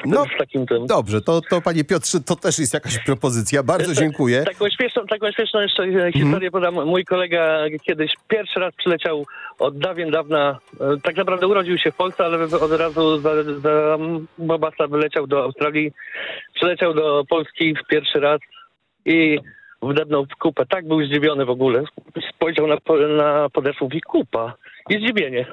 No, takim tym. Dobrze, to, to panie Piotrze, to też jest jakaś propozycja. Bardzo dziękuję. Taką śmieszną, taką śmieszną jeszcze historię podam. Mój kolega kiedyś pierwszy raz przyleciał od dawien dawna, e, tak naprawdę urodził się w Polsce, ale od razu za, za Bobasa wyleciał do Australii, przyleciał do Polski w pierwszy raz i wdepnął w kupę. Tak był zdziwiony w ogóle. Spojrzał na, na podeszwę i kupa. I zdziwienie.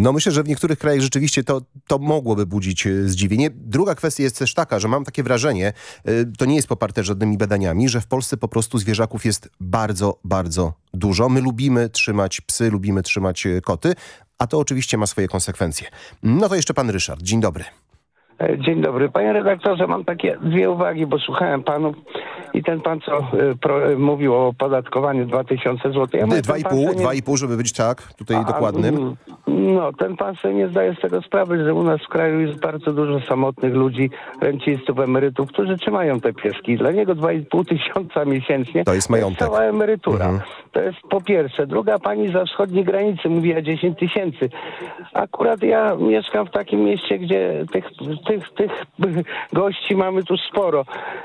No myślę, że w niektórych krajach rzeczywiście to, to mogłoby budzić e, zdziwienie. Druga kwestia jest też taka, że mam takie wrażenie, e, to nie jest poparte żadnymi badaniami, że w Polsce po prostu zwierzaków jest bardzo, bardzo dużo. My lubimy trzymać psy, lubimy trzymać e, koty, a to oczywiście ma swoje konsekwencje. No to jeszcze pan Ryszard. Dzień dobry. E, Dzień dobry. Panie redaktorze, mam takie dwie uwagi, bo słuchałem panów i ten pan, co e, pro, e, mówił o opodatkowaniu 2000 zł. Ja mówię, Dwa ten i pan pół, sobie nie- dwa i pół, żeby być tak, tutaj A, dokładnym. mm, No, ten pan sobie nie zdaje z tego sprawy, że u nas w kraju jest bardzo dużo samotnych ludzi, rencistów, emerytów, którzy trzymają te pieski. Dla niego 2,5 tysiąca miesięcznie To jest majątek. cała emerytura. Mhm. To jest po pierwsze. Druga pani za wschodniej granicy mówiła 10 tysięcy. Akurat ja mieszkam w takim mieście, gdzie tych, tych, tych gości mamy tu sporo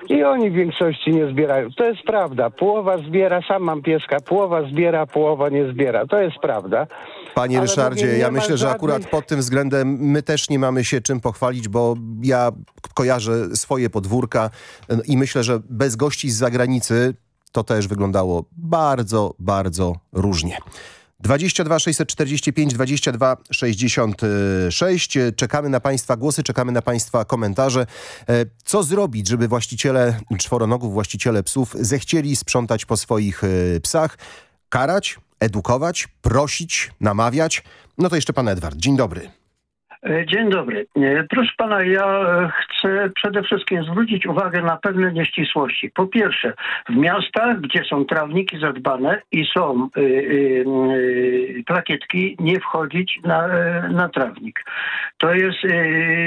i oni w większości nie zbierają. To jest prawda. Połowa zbiera, sam mam pieska, połowa zbiera, połowa nie zbiera. To jest prawda. Panie Ale Ryszardzie, mówię, nie ja myślę, że akurat pod tym względem my też nie mamy się czym pochwalić, bo ja kojarzę swoje podwórka no i myślę, że bez gości z zagranicy to też wyglądało bardzo, bardzo różnie. 22 645 22 66. Czekamy na Państwa głosy, czekamy na Państwa komentarze. E, Co zrobić, żeby właściciele czworonogów, właściciele psów zechcieli sprzątać po swoich e, psach? Karać, edukować, prosić, namawiać? No to jeszcze pan Edward. Dzień dobry. E, Dzień dobry. E, Proszę pana, ja e, chcę przede wszystkim zwrócić uwagę na pewne nieścisłości. Po pierwsze, w miastach, gdzie są trawniki zadbane i są plakietki, nie wchodzić na, na trawnik. To jest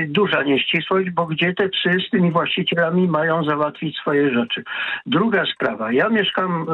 duża nieścisłość, bo gdzie te psy z tymi właścicielami mają załatwić swoje rzeczy. Druga sprawa. Ja mieszkam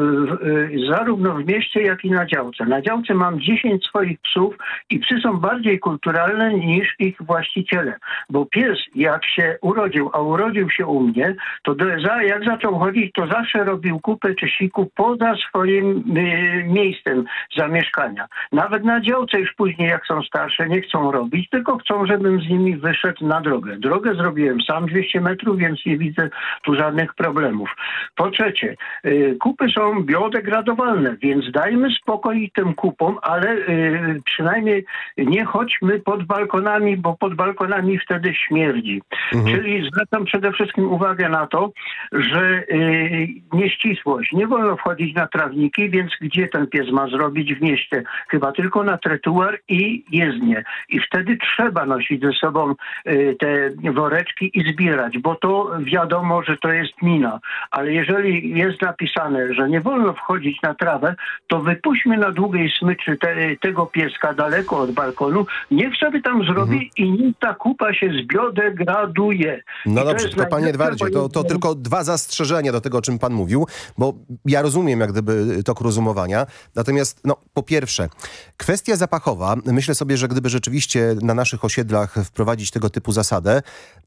zarówno w mieście, jak i na działce. Na działce mam 10 swoich psów i psy są bardziej kulturalne niż ich właściciele. Bo pies, jak się urodził, a urodził się u mnie, to do, za, jak zaczął chodzić, to zawsze robił kupę czy siku poza swoim y, miejscem zamieszkania. Nawet na działce już później, jak są starsze, nie chcą robić, tylko chcą, żebym z nimi wyszedł na drogę. Drogę zrobiłem sam 200 metrów, więc nie widzę tu żadnych problemów. Po trzecie, y, kupy są biodegradowalne, więc dajmy spokój tym kupom, ale y, przynajmniej nie chodźmy pod balkonami, bo pod balkonami wtedy śmierdzi. Mhm. Czyli zwracam przede wszystkim uwagę na to, że y, nieścisłość. Nie wolno wchodzić na trawniki, więc gdzie ten pies ma zrobić w mieście? Chyba tylko na tretuar i jezdnię. I wtedy trzeba nosić ze sobą y, te woreczki i zbierać, bo to wiadomo, że to jest mina. Ale jeżeli jest napisane, że nie wolno wchodzić na trawę, to wypuśćmy na długiej smyczy te, tego pieska daleko od balkonu, niech sobie tam zrobi i niech ta kupa się zbiodegraduje. I No to dobrze, jest to panie Edwardzie, to, to tylko dwa zastrzeżenia do tego, o czym pan mówił, bo ja rozumiem jak gdyby tok rozumowania. Natomiast, no po pierwsze, kwestia zapachowa, myślę sobie, że gdyby rzeczywiście na naszych osiedlach wprowadzić tego typu zasadę,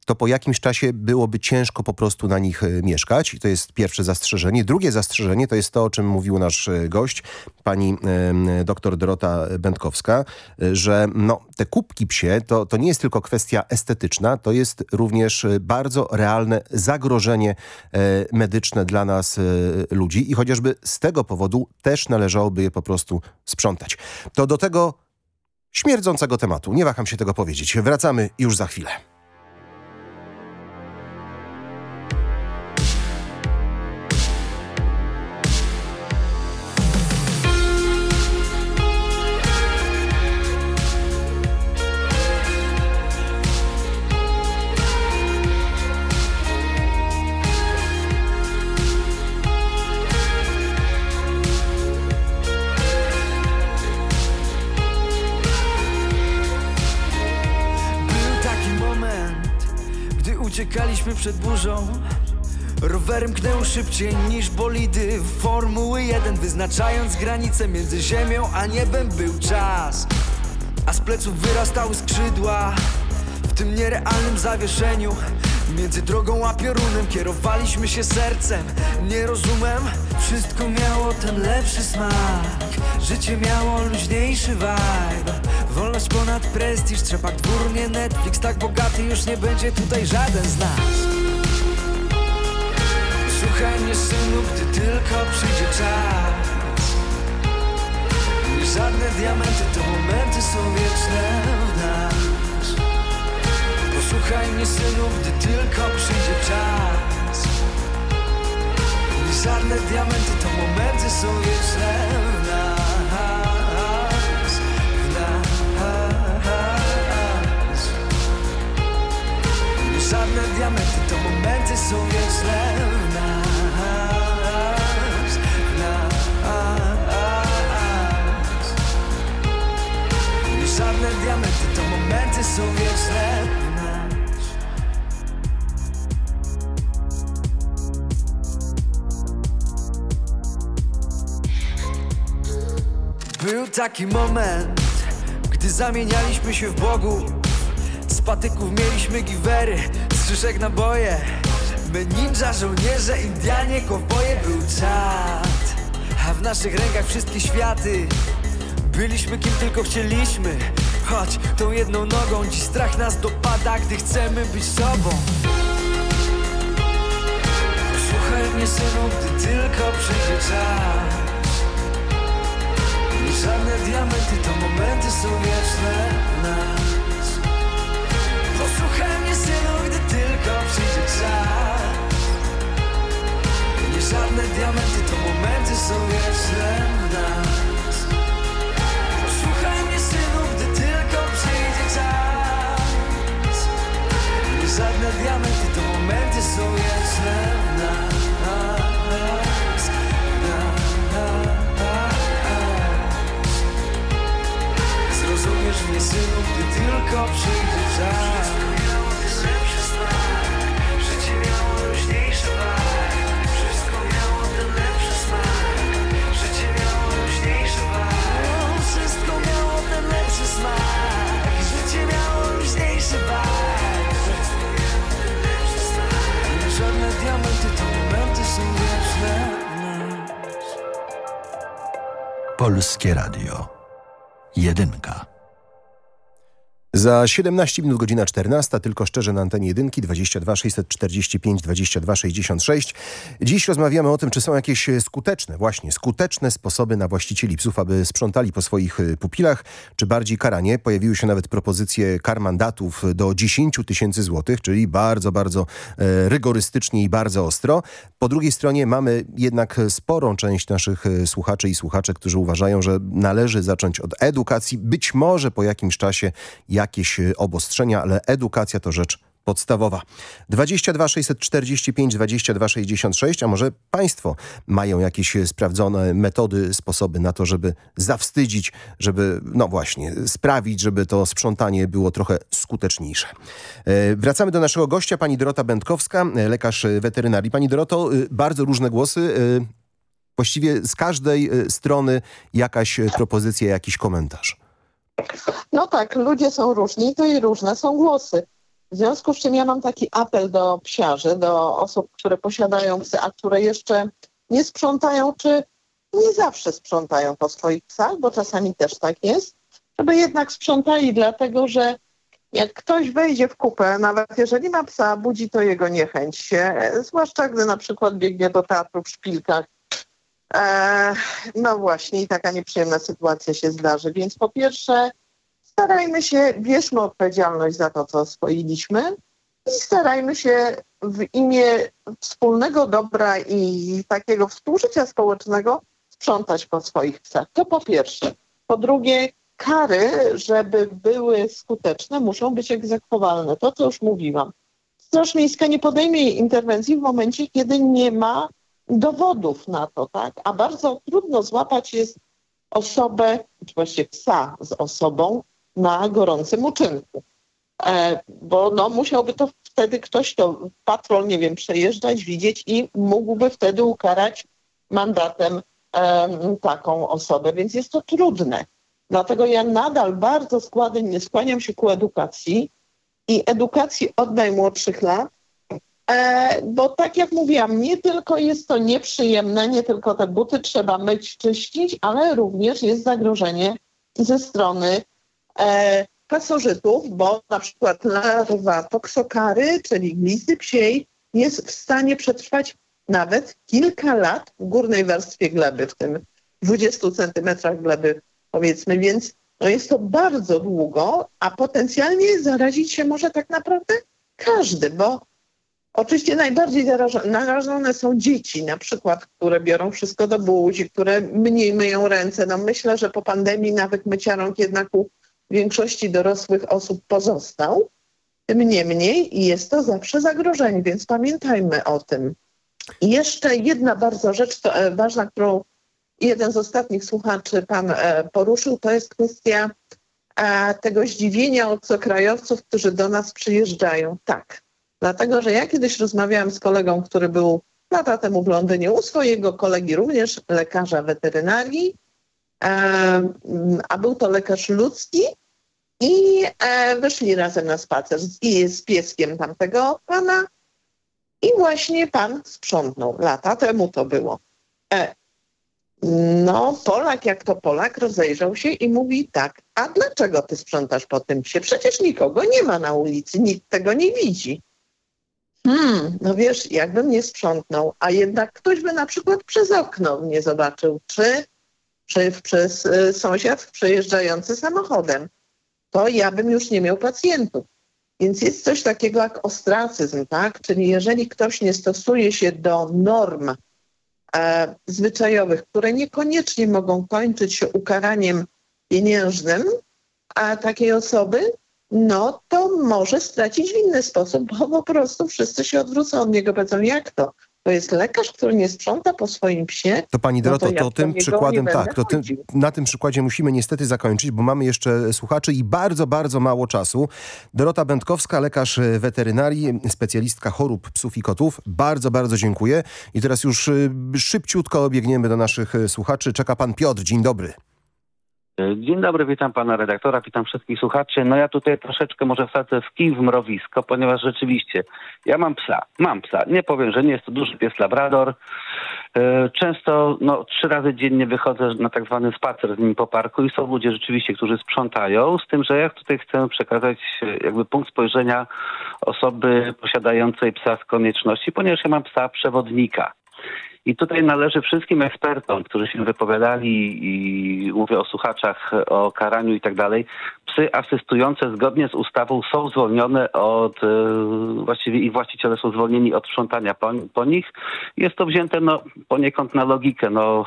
to po jakimś czasie byłoby ciężko po prostu na nich e, mieszkać. I to jest pierwsze zastrzeżenie. Drugie zastrzeżenie to jest to, o czym mówił nasz e, gość, pani e, doktor Dorota Będkowska, e, że no, te kubki psie to, to nie jest tylko kwestia estetyczna, to jest również e, bardzo realne zagrożenie e, medyczne dla nas e, ludzi i chociażby z tego powodu też należałoby je po prostu sprzątać. To do tego śmierdzącego tematu, nie waham się tego powiedzieć. Wracamy już za chwilę. Przed burzą. Rowerem knęło szybciej niż bolidy. Formuły 1 Wyznaczając granice między ziemią a niebem był czas. A z pleców wyrastały skrzydła. W tym nierealnym zawieszeniu Między drogą a piorunem kierowaliśmy się sercem, nie rozumem Wszystko miało ten lepszy smak. Życie miało luźniejszy vibe. Wolność ponad prestiż, trzepak dwór, nie Netflix. Tak bogaty już nie będzie tutaj żaden z nas. Słuchaj mnie synu, gdy tylko przyjdzie czas. Nie żadne diamenty, to momenty są wieczne Posłuchaj mnie synu, gdy tylko przyjdzie czas. Nie żadne diamenty, to momenty są wieczne w nas. W nas. Nie żadne diamenty to momenty są wieczne w nas, taki moment, gdy zamienialiśmy się w Bogu. Z patyków mieliśmy giwery, z szyszek naboje. My ninja, żołnierze, Indianie, kowboje Był czad, a w naszych rękach wszystkie światy. Byliśmy kim tylko chcieliśmy Choć tą jedną nogą dziś strach nas dopada Gdy chcemy być sobą. Posłuchaj mnie synu, gdy tylko przyjdzie czas żadne diamenty to momenty są wieczne nas. Posłuchaj mnie synu, gdy tylko przyjdzie czas. Nie żadne diamenty to momenty są wieczne nas tylko przyjdzie czas miało luźniejszy Wszystko miało ten lepszy smak. Miało luźniejszy Wszystko miało ten lepszy smak. Miało luźniejszy Polskie Radio. Jedynka. Za 17 minut godzina 14, tylko szczerze na antenie jedynki 22 645 22 66. Dziś rozmawiamy o tym, czy są jakieś skuteczne, właśnie skuteczne sposoby na właścicieli psów, aby sprzątali po swoich y, pupilach, czy bardziej karanie. Pojawiły się nawet propozycje kar mandatów do 10 tysięcy złotych, czyli bardzo, bardzo e, rygorystycznie i bardzo ostro. Po drugiej stronie mamy jednak sporą część naszych e, słuchaczy i słuchaczek, którzy uważają, że należy zacząć od edukacji. Być może po jakimś czasie jakieś y, obostrzenia, ale edukacja to rzecz podstawowa. 22 645 22 66, a może państwo mają jakieś y, sprawdzone metody, sposoby na to, żeby zawstydzić, żeby, no właśnie, sprawić, żeby to sprzątanie było trochę skuteczniejsze. E, Wracamy do naszego gościa, pani Dorota Będkowska, e, lekarz y, weterynarii. Pani Doroto, bardzo różne głosy. Właściwie z każdej strony jakaś propozycja, jakiś komentarz. No tak, ludzie są różni, to i różne są głosy. W związku z czym ja mam taki apel do psiarzy, do osób, które posiadają psy, a które jeszcze nie sprzątają, czy nie zawsze sprzątają po swoich psach, bo czasami też tak jest, żeby jednak sprzątali, dlatego że jak ktoś wejdzie w kupę, nawet jeżeli ma psa, budzi to jego niechęć e, zwłaszcza gdy na przykład biegnie do teatru w szpilkach. E, no właśnie i taka nieprzyjemna sytuacja się zdarzy. Więc po pierwsze starajmy się, bierzmy odpowiedzialność za to, co oswoiliśmy i starajmy się w imię wspólnego dobra i takiego współżycia społecznego sprzątać po swoich psach. To po pierwsze. Po drugie, kary, żeby były skuteczne, muszą być egzekwowalne. To, co już mówiłam. Straż Miejska nie podejmie interwencji w momencie, kiedy nie ma dowodów na to, tak? A bardzo trudno złapać jest osobę, czy właściwie psa z osobą na gorącym uczynku. E, bo no, musiałby to wtedy ktoś, to patrol, nie wiem, przejeżdżać, widzieć i mógłby wtedy ukarać mandatem em, taką osobę, więc jest to trudne. Dlatego ja nadal bardzo składnie, skłaniam się ku edukacji i edukacji od najmłodszych lat, E, bo tak jak mówiłam, nie tylko jest to nieprzyjemne, nie tylko te buty trzeba myć, czyścić, ale również jest zagrożenie ze strony e, pasożytów, bo na przykład larwa toksokary, czyli glizdy psiej, jest w stanie przetrwać nawet kilka lat w górnej warstwie gleby, w tym 20 centymetrach gleby powiedzmy, więc no jest to bardzo długo, a potencjalnie zarazić się może tak naprawdę każdy, bo Oczywiście najbardziej narażone są dzieci, na przykład, które biorą wszystko do buzi, które mniej myją ręce. No myślę, że po pandemii nawyk mycia rąk jednak u większości dorosłych osób pozostał. Tym niemniej jest to zawsze zagrożenie, więc pamiętajmy o tym. I jeszcze jedna bardzo rzecz to, e, ważna, którą jeden z ostatnich słuchaczy pan e, poruszył, to jest kwestia e, tego zdziwienia obcokrajowców, którzy do nas przyjeżdżają. Tak, dlatego że ja kiedyś rozmawiałam z kolegą, który był lata temu w Londynie u swojego kolegi, również lekarza weterynarii, a był to lekarz ludzki i e, wyszli razem na spacer z, z pieskiem tamtego pana i właśnie pan sprzątnął. Lata temu to było. E, no, Polak jak to Polak rozejrzał się i mówi tak, a dlaczego ty sprzątasz po tym psie? Przecież nikogo nie ma na ulicy, nikt tego nie widzi. Hmm, no wiesz, jakbym nie sprzątnął, a jednak ktoś by na przykład przez okno nie zobaczył, czy, czy przez y, sąsiad przejeżdżający samochodem, to ja bym już nie miał pacjentów. Więc jest coś takiego jak ostracyzm, tak? Czyli jeżeli ktoś nie stosuje się do norm e, zwyczajowych, które niekoniecznie mogą kończyć się ukaraniem pieniężnym a takiej osoby, no to może stracić w inny sposób, bo po prostu wszyscy się odwrócą od niego, powiedzą jak to? To jest lekarz, który nie sprząta po swoim psie. To pani no Doroto, ja to do tym niego przykładem, tak, to tym, na tym przykładzie musimy niestety zakończyć, bo mamy jeszcze słuchaczy i bardzo, bardzo mało czasu. Dorota Będkowska, lekarz weterynarii, specjalistka chorób psów i kotów. Bardzo, bardzo dziękuję. I teraz już y, szybciutko biegniemy do naszych e, słuchaczy. Czeka pan Piotr, dzień dobry. Dzień dobry, witam pana redaktora, witam wszystkich słuchaczy. No ja tutaj troszeczkę może wsadzę w kij w mrowisko, ponieważ rzeczywiście ja mam psa, mam psa. Nie powiem, że nie jest to duży pies labrador. E, Często no, trzy razy dziennie wychodzę na tak zwany spacer z nim po parku i są ludzie rzeczywiście, którzy sprzątają, z tym, że ja tutaj chcę przekazać e, jakby punkt spojrzenia osoby posiadającej psa z konieczności, ponieważ ja mam psa przewodnika. I tutaj należy wszystkim ekspertom, którzy się wypowiadali i mówię o słuchaczach, o karaniu i tak dalej, psy asystujące zgodnie z ustawą są zwolnione od, e, właściwie ich właściciele są zwolnieni od sprzątania po, po nich. Jest to wzięte no, poniekąd na logikę, no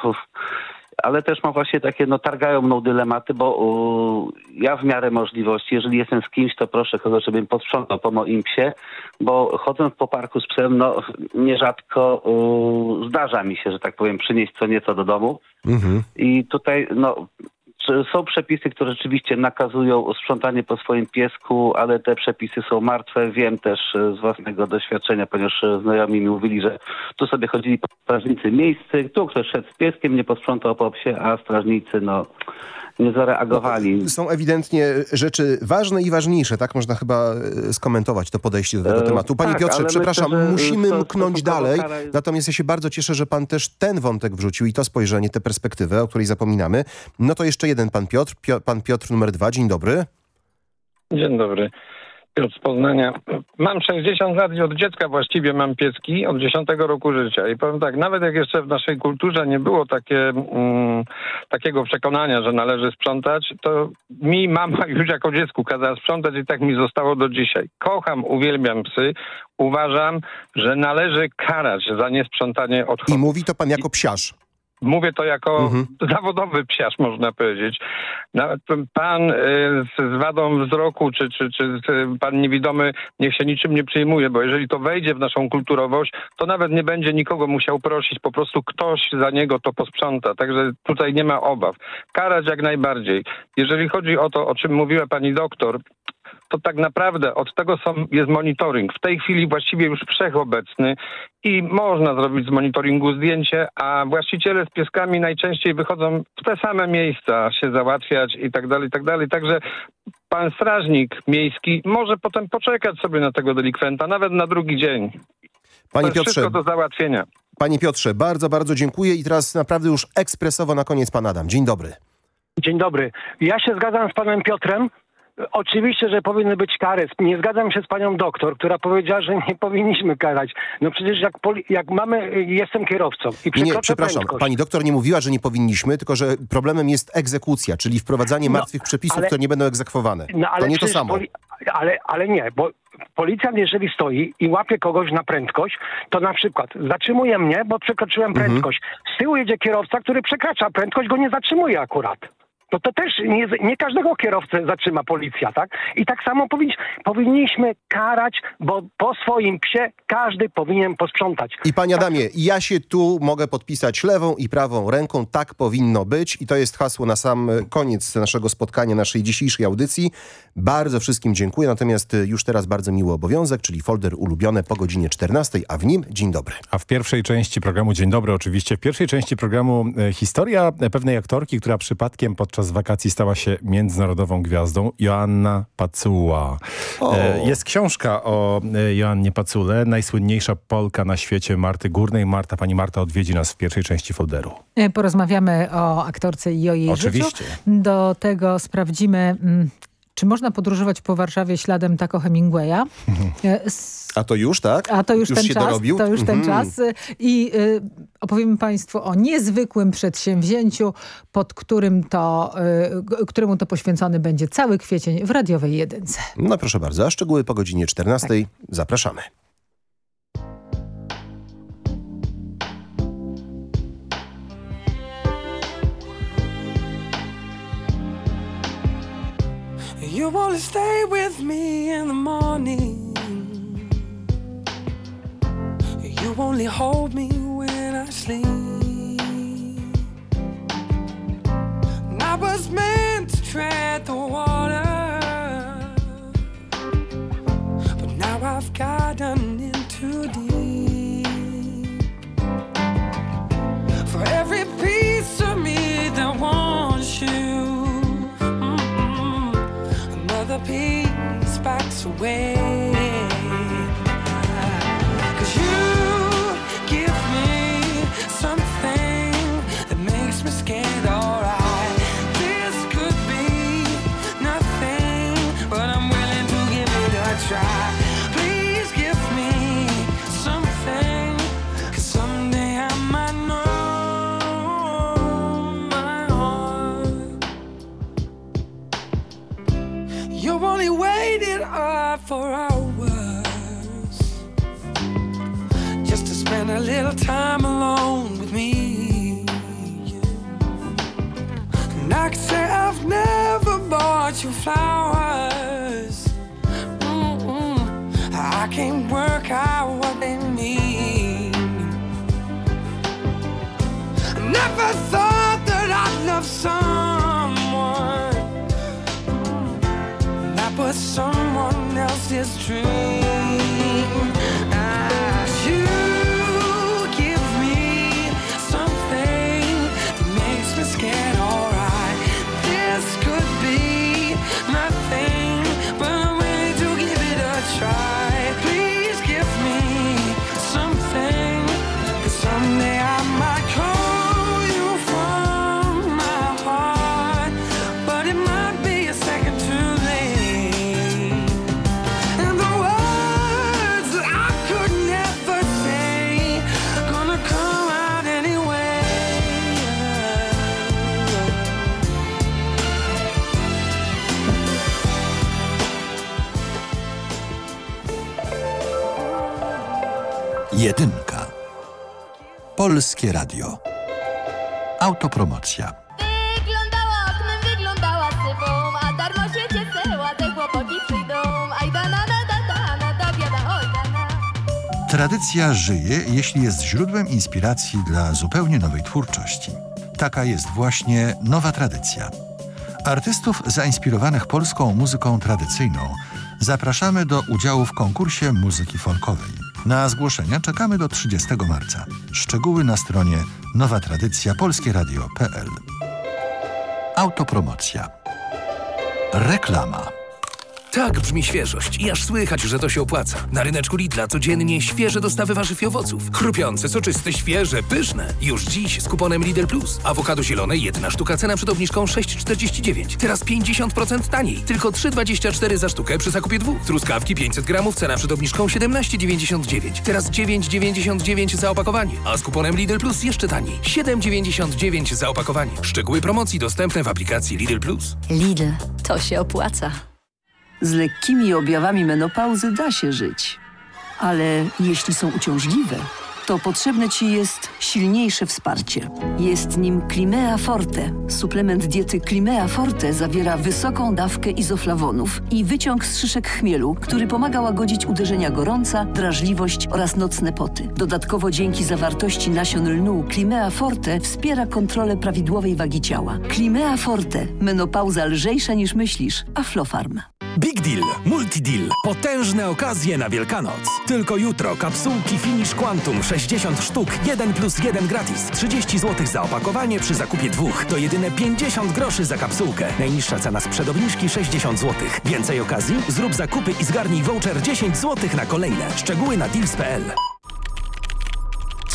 ale też mam właśnie takie, no targają mną dylematy, bo u, ja w miarę możliwości, jeżeli jestem z kimś, to proszę kogoś, żebym posprzątał po moim psie, bo chodząc po parku z psem, no nierzadko u, zdarza mi się, że tak powiem, przynieść co nieco do domu. Mhm. I tutaj, no, są przepisy, które rzeczywiście nakazują sprzątanie po swoim piesku, ale te przepisy są martwe. Wiem też e, z własnego doświadczenia, ponieważ e, znajomi mi mówili, że tu sobie chodzili strażnicy miejscy, tu ktoś szedł z pieskiem, nie posprzątał po psie, a strażnicy, no, nie zareagowali. Są ewidentnie rzeczy ważne i ważniejsze, tak? Można chyba e, skomentować to podejście do tego E, tematu. Panie tak, Piotrze, przepraszam, myślę, musimy to mknąć stosunkowo dalej. kara jest- Natomiast ja się bardzo cieszę, że pan też ten wątek wrzucił i to spojrzenie, tę perspektywę, o której zapominamy. No to jeszcze jeden pan Piotr, Pio, pan Piotr numer dwa, dzień dobry. Dzień dobry. Piotr z Poznania. Mam 60 lat i od dziecka właściwie mam pieski, od 10 roku życia. I powiem tak, nawet jak jeszcze w naszej kulturze nie było takie, mm, takiego przekonania, że należy sprzątać, to mi mama już jako dziecku kazała sprzątać i tak mi zostało do dzisiaj. Kocham, uwielbiam psy. Uważam, że należy karać za niesprzątanie odchodów. I mówi to pan jako psiarz. Mówię to jako Mhm. zawodowy psiarz, można powiedzieć. Nawet pan y, z, wadą wzroku, czy, czy, czy czy pan niewidomy, niech się niczym nie przejmuje, bo jeżeli to wejdzie w naszą kulturowość, to nawet nie będzie nikogo musiał prosić, po prostu ktoś za niego to posprząta. Także tutaj nie ma obaw. Karać jak najbardziej. Jeżeli chodzi o to, o czym mówiła pani doktor, to tak naprawdę od tego są, jest monitoring. W tej chwili właściwie już wszechobecny i można zrobić z monitoringu zdjęcie, a właściciele z pieskami najczęściej wychodzą w te same miejsca się załatwiać i tak dalej, i tak dalej. Także pan strażnik miejski może potem poczekać sobie na tego delikwenta, nawet na drugi dzień. Panie to jest Piotrze, wszystko do załatwienia. Panie Piotrze, bardzo, bardzo dziękuję i teraz naprawdę już ekspresowo na koniec pan Adam. Dzień dobry. Dzień dobry. Ja się zgadzam z panem Piotrem. Oczywiście, że powinny być kary. Nie zgadzam się z panią doktor, która powiedziała, że nie powinniśmy karać. No przecież jak, jak mamy, jestem kierowcą i Nie, przekroczę nie, przepraszam, prędkość. pani doktor nie mówiła, że nie powinniśmy, tylko że problemem jest egzekucja, czyli wprowadzanie No, martwych przepisów, ale- które nie będą egzekwowane. No, ale to nie to samo. Ale, ale nie, bo policjant jeżeli stoi i łapie kogoś na prędkość, to na przykład zatrzymuje mnie, bo przekroczyłem Mhm. prędkość. Z tyłu jedzie kierowca, który przekracza prędkość, go nie zatrzymuje akurat. No to też nie, nie każdego kierowcę zatrzyma policja, tak? I tak samo powinni, powinniśmy karać, bo po swoim psie każdy powinien posprzątać. I panie Adamie, ja się tu mogę podpisać lewą i prawą ręką. Tak powinno być i to jest hasło na sam koniec naszego spotkania, naszej dzisiejszej audycji. Bardzo wszystkim dziękuję, natomiast już teraz bardzo miły obowiązek, czyli folder ulubione po godzinie 14, a w nim dzień dobry. A w pierwszej części programu, dzień dobry oczywiście, w pierwszej części programu e, historia pewnej aktorki, która przypadkiem podczas wakacji stała się międzynarodową gwiazdą, Joanna Pacuła. E, jest książka o e, Joannie Pacule, najsłynniejsza Polka na świecie Marty Górnej. Marta, pani Marta odwiedzi nas w pierwszej części folderu. E, Porozmawiamy o aktorce i o jej Oczywiście. życiu. Do tego sprawdzimy... Czy można podróżować po Warszawie śladem Taco Hemingwaya? E, s- A to już, tak? A to już, ten się czas, dorobił? to już ten Mhm. czas. I y, opowiemy Państwu o niezwykłym przedsięwzięciu, pod którym to, y, któremu to poświęcony będzie cały kwiecień w radiowej jedynce. No proszę bardzo, a szczegóły po godzinie 14. Zapraszamy. You only stay with me in the morning. You only hold me when I sleep. And I was meant to tread the away. Polskie Radio. Autopromocja. Wyglądała oknem, wyglądała a darmo się cieszyła, te chłopaki przyjdą. Aj biada, oj. Tradycja żyje, jeśli jest źródłem inspiracji dla zupełnie nowej twórczości. Taka jest właśnie nowa tradycja. Artystów zainspirowanych polską muzyką tradycyjną zapraszamy do udziału w konkursie muzyki folkowej. Na zgłoszenia czekamy do 30 marca. Szczegóły na stronie nowatradycjapolskieradio.pl Autopromocja. Reklama. Tak brzmi świeżość i aż słychać, że to się opłaca. Na ryneczku Lidla codziennie świeże dostawy warzyw i owoców. Chrupiące, soczyste, świeże, pyszne. Już dziś z kuponem Lidl Plus. Awokado zielone, jedna sztuka, cena przed obniżką 6,49. Teraz 50% taniej. Tylko 3,24 za sztukę przy zakupie dwóch. Truskawki 500 gramów, cena przed obniżką 17,99. Teraz 9,99 za opakowanie. A z kuponem Lidl Plus jeszcze taniej. 7,99 za opakowanie. Szczegóły promocji dostępne w aplikacji Lidl Plus. Lidl, to się opłaca. Z lekkimi objawami menopauzy da się żyć. Ale jeśli są uciążliwe, to potrzebne Ci jest silniejsze wsparcie. Jest nim Climea Forte. Suplement diety Climea Forte zawiera wysoką dawkę izoflawonów i wyciąg z szyszek chmielu, który pomaga łagodzić uderzenia gorąca, drażliwość oraz nocne poty. Dodatkowo dzięki zawartości nasion lnu Climea Forte wspiera kontrolę prawidłowej wagi ciała. Climea Forte. Menopauza lżejsza niż myślisz. Aflofarm. Big Deal, Multi Deal. Potężne okazje na Wielkanoc. Tylko jutro kapsułki Finish Quantum 60 sztuk, 1 plus 1 gratis. 30 zł za opakowanie przy zakupie dwóch. To jedyne 50 groszy za kapsułkę. Najniższa cena sprzed obniżki 60 zł. Więcej okazji? Zrób zakupy i zgarnij voucher 10 zł na kolejne. Szczegóły na deals.pl.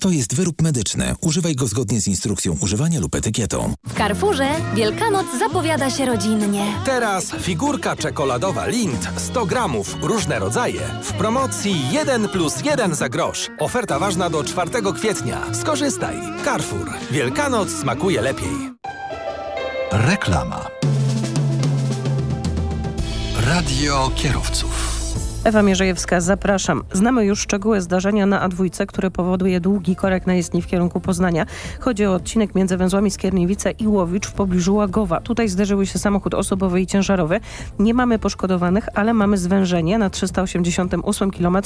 To jest wyrób medyczny. Używaj go zgodnie z instrukcją używania lub etykietą. W Carrefourze Wielkanoc zapowiada się rodzinnie. Teraz figurka czekoladowa Lind 100 gramów, różne rodzaje. W promocji 1 plus 1 za grosz. Oferta ważna do 4 kwietnia. Skorzystaj. Carrefour. Wielkanoc smakuje lepiej. Reklama. Radio kierowców. Ewa Mierzejewska, zapraszam. Znamy już szczegóły zdarzenia na A2, które powoduje długi korek na jezdni w kierunku Poznania. Chodzi o odcinek między węzłami Skierniewice i Łowicz w pobliżu Łagowa. Tutaj zderzyły się samochód osobowy i ciężarowy. Nie mamy poszkodowanych, ale mamy zwężenie. Na 388 km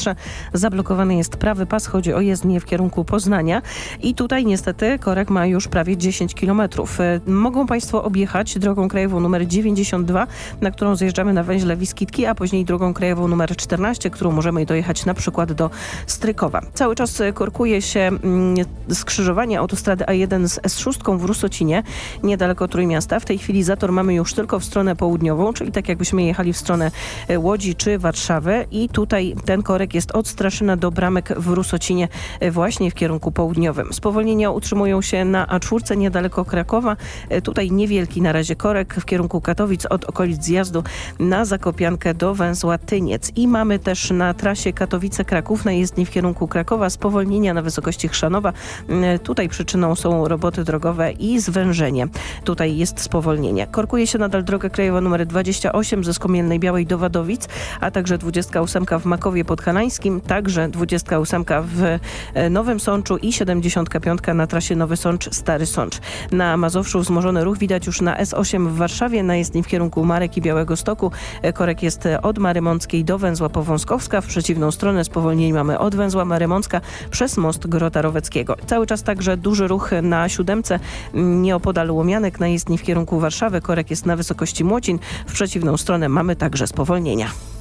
zablokowany jest prawy pas. Chodzi o jezdnię w kierunku Poznania. I tutaj niestety korek ma już prawie 10 km. Mogą Państwo objechać drogą krajową numer 92, na którą zjeżdżamy na węźle Wiskitki, a później drogą krajową numer 14, którą możemy dojechać na przykład do Strykowa. Cały czas korkuje się mm, skrzyżowanie autostrady A1 z S6 w Rusocinie, niedaleko Trójmiasta. W tej chwili zator mamy już tylko w stronę południową, czyli tak jakbyśmy jechali w stronę e, Łodzi czy Warszawy i tutaj ten korek jest od Straszyna do Bramek w Rusocinie e, właśnie w kierunku południowym. Spowolnienia utrzymują się na A4 niedaleko Krakowa. E, Tutaj niewielki na razie korek w kierunku Katowic od okolic zjazdu na Zakopiankę do węzła Tyniec. I mamy też na trasie Katowice-Kraków na jezdni w kierunku Krakowa spowolnienia na wysokości Chrzanowa. Mm, Tutaj przyczyną są roboty drogowe i zwężenie. Tutaj jest spowolnienie. Korkuje się nadal drogę krajową nr 28 ze Skomielnej Białej do Wadowic, a także 28 w Makowie Podhalańskim, także 28 w e, Nowym Sączu i 75 na trasie Nowy Sącz Stary Sącz. Na Mazowszu wzmożony ruch widać już na S8 w Warszawie, na jezdni w kierunku Marek i Białego Stoku. E, Korek jest e, od Marymąckiej do węzła Powązkowska. W przeciwną stronę spowolnień mamy od węzła Marymącka przez most Grota Roweckiego. Cały czas także duży ruch na siódemce nieopodal Łomianek na jezdni w kierunku Warszawy. Korek jest na wysokości Młocin. W przeciwną stronę mamy także spowolnienia.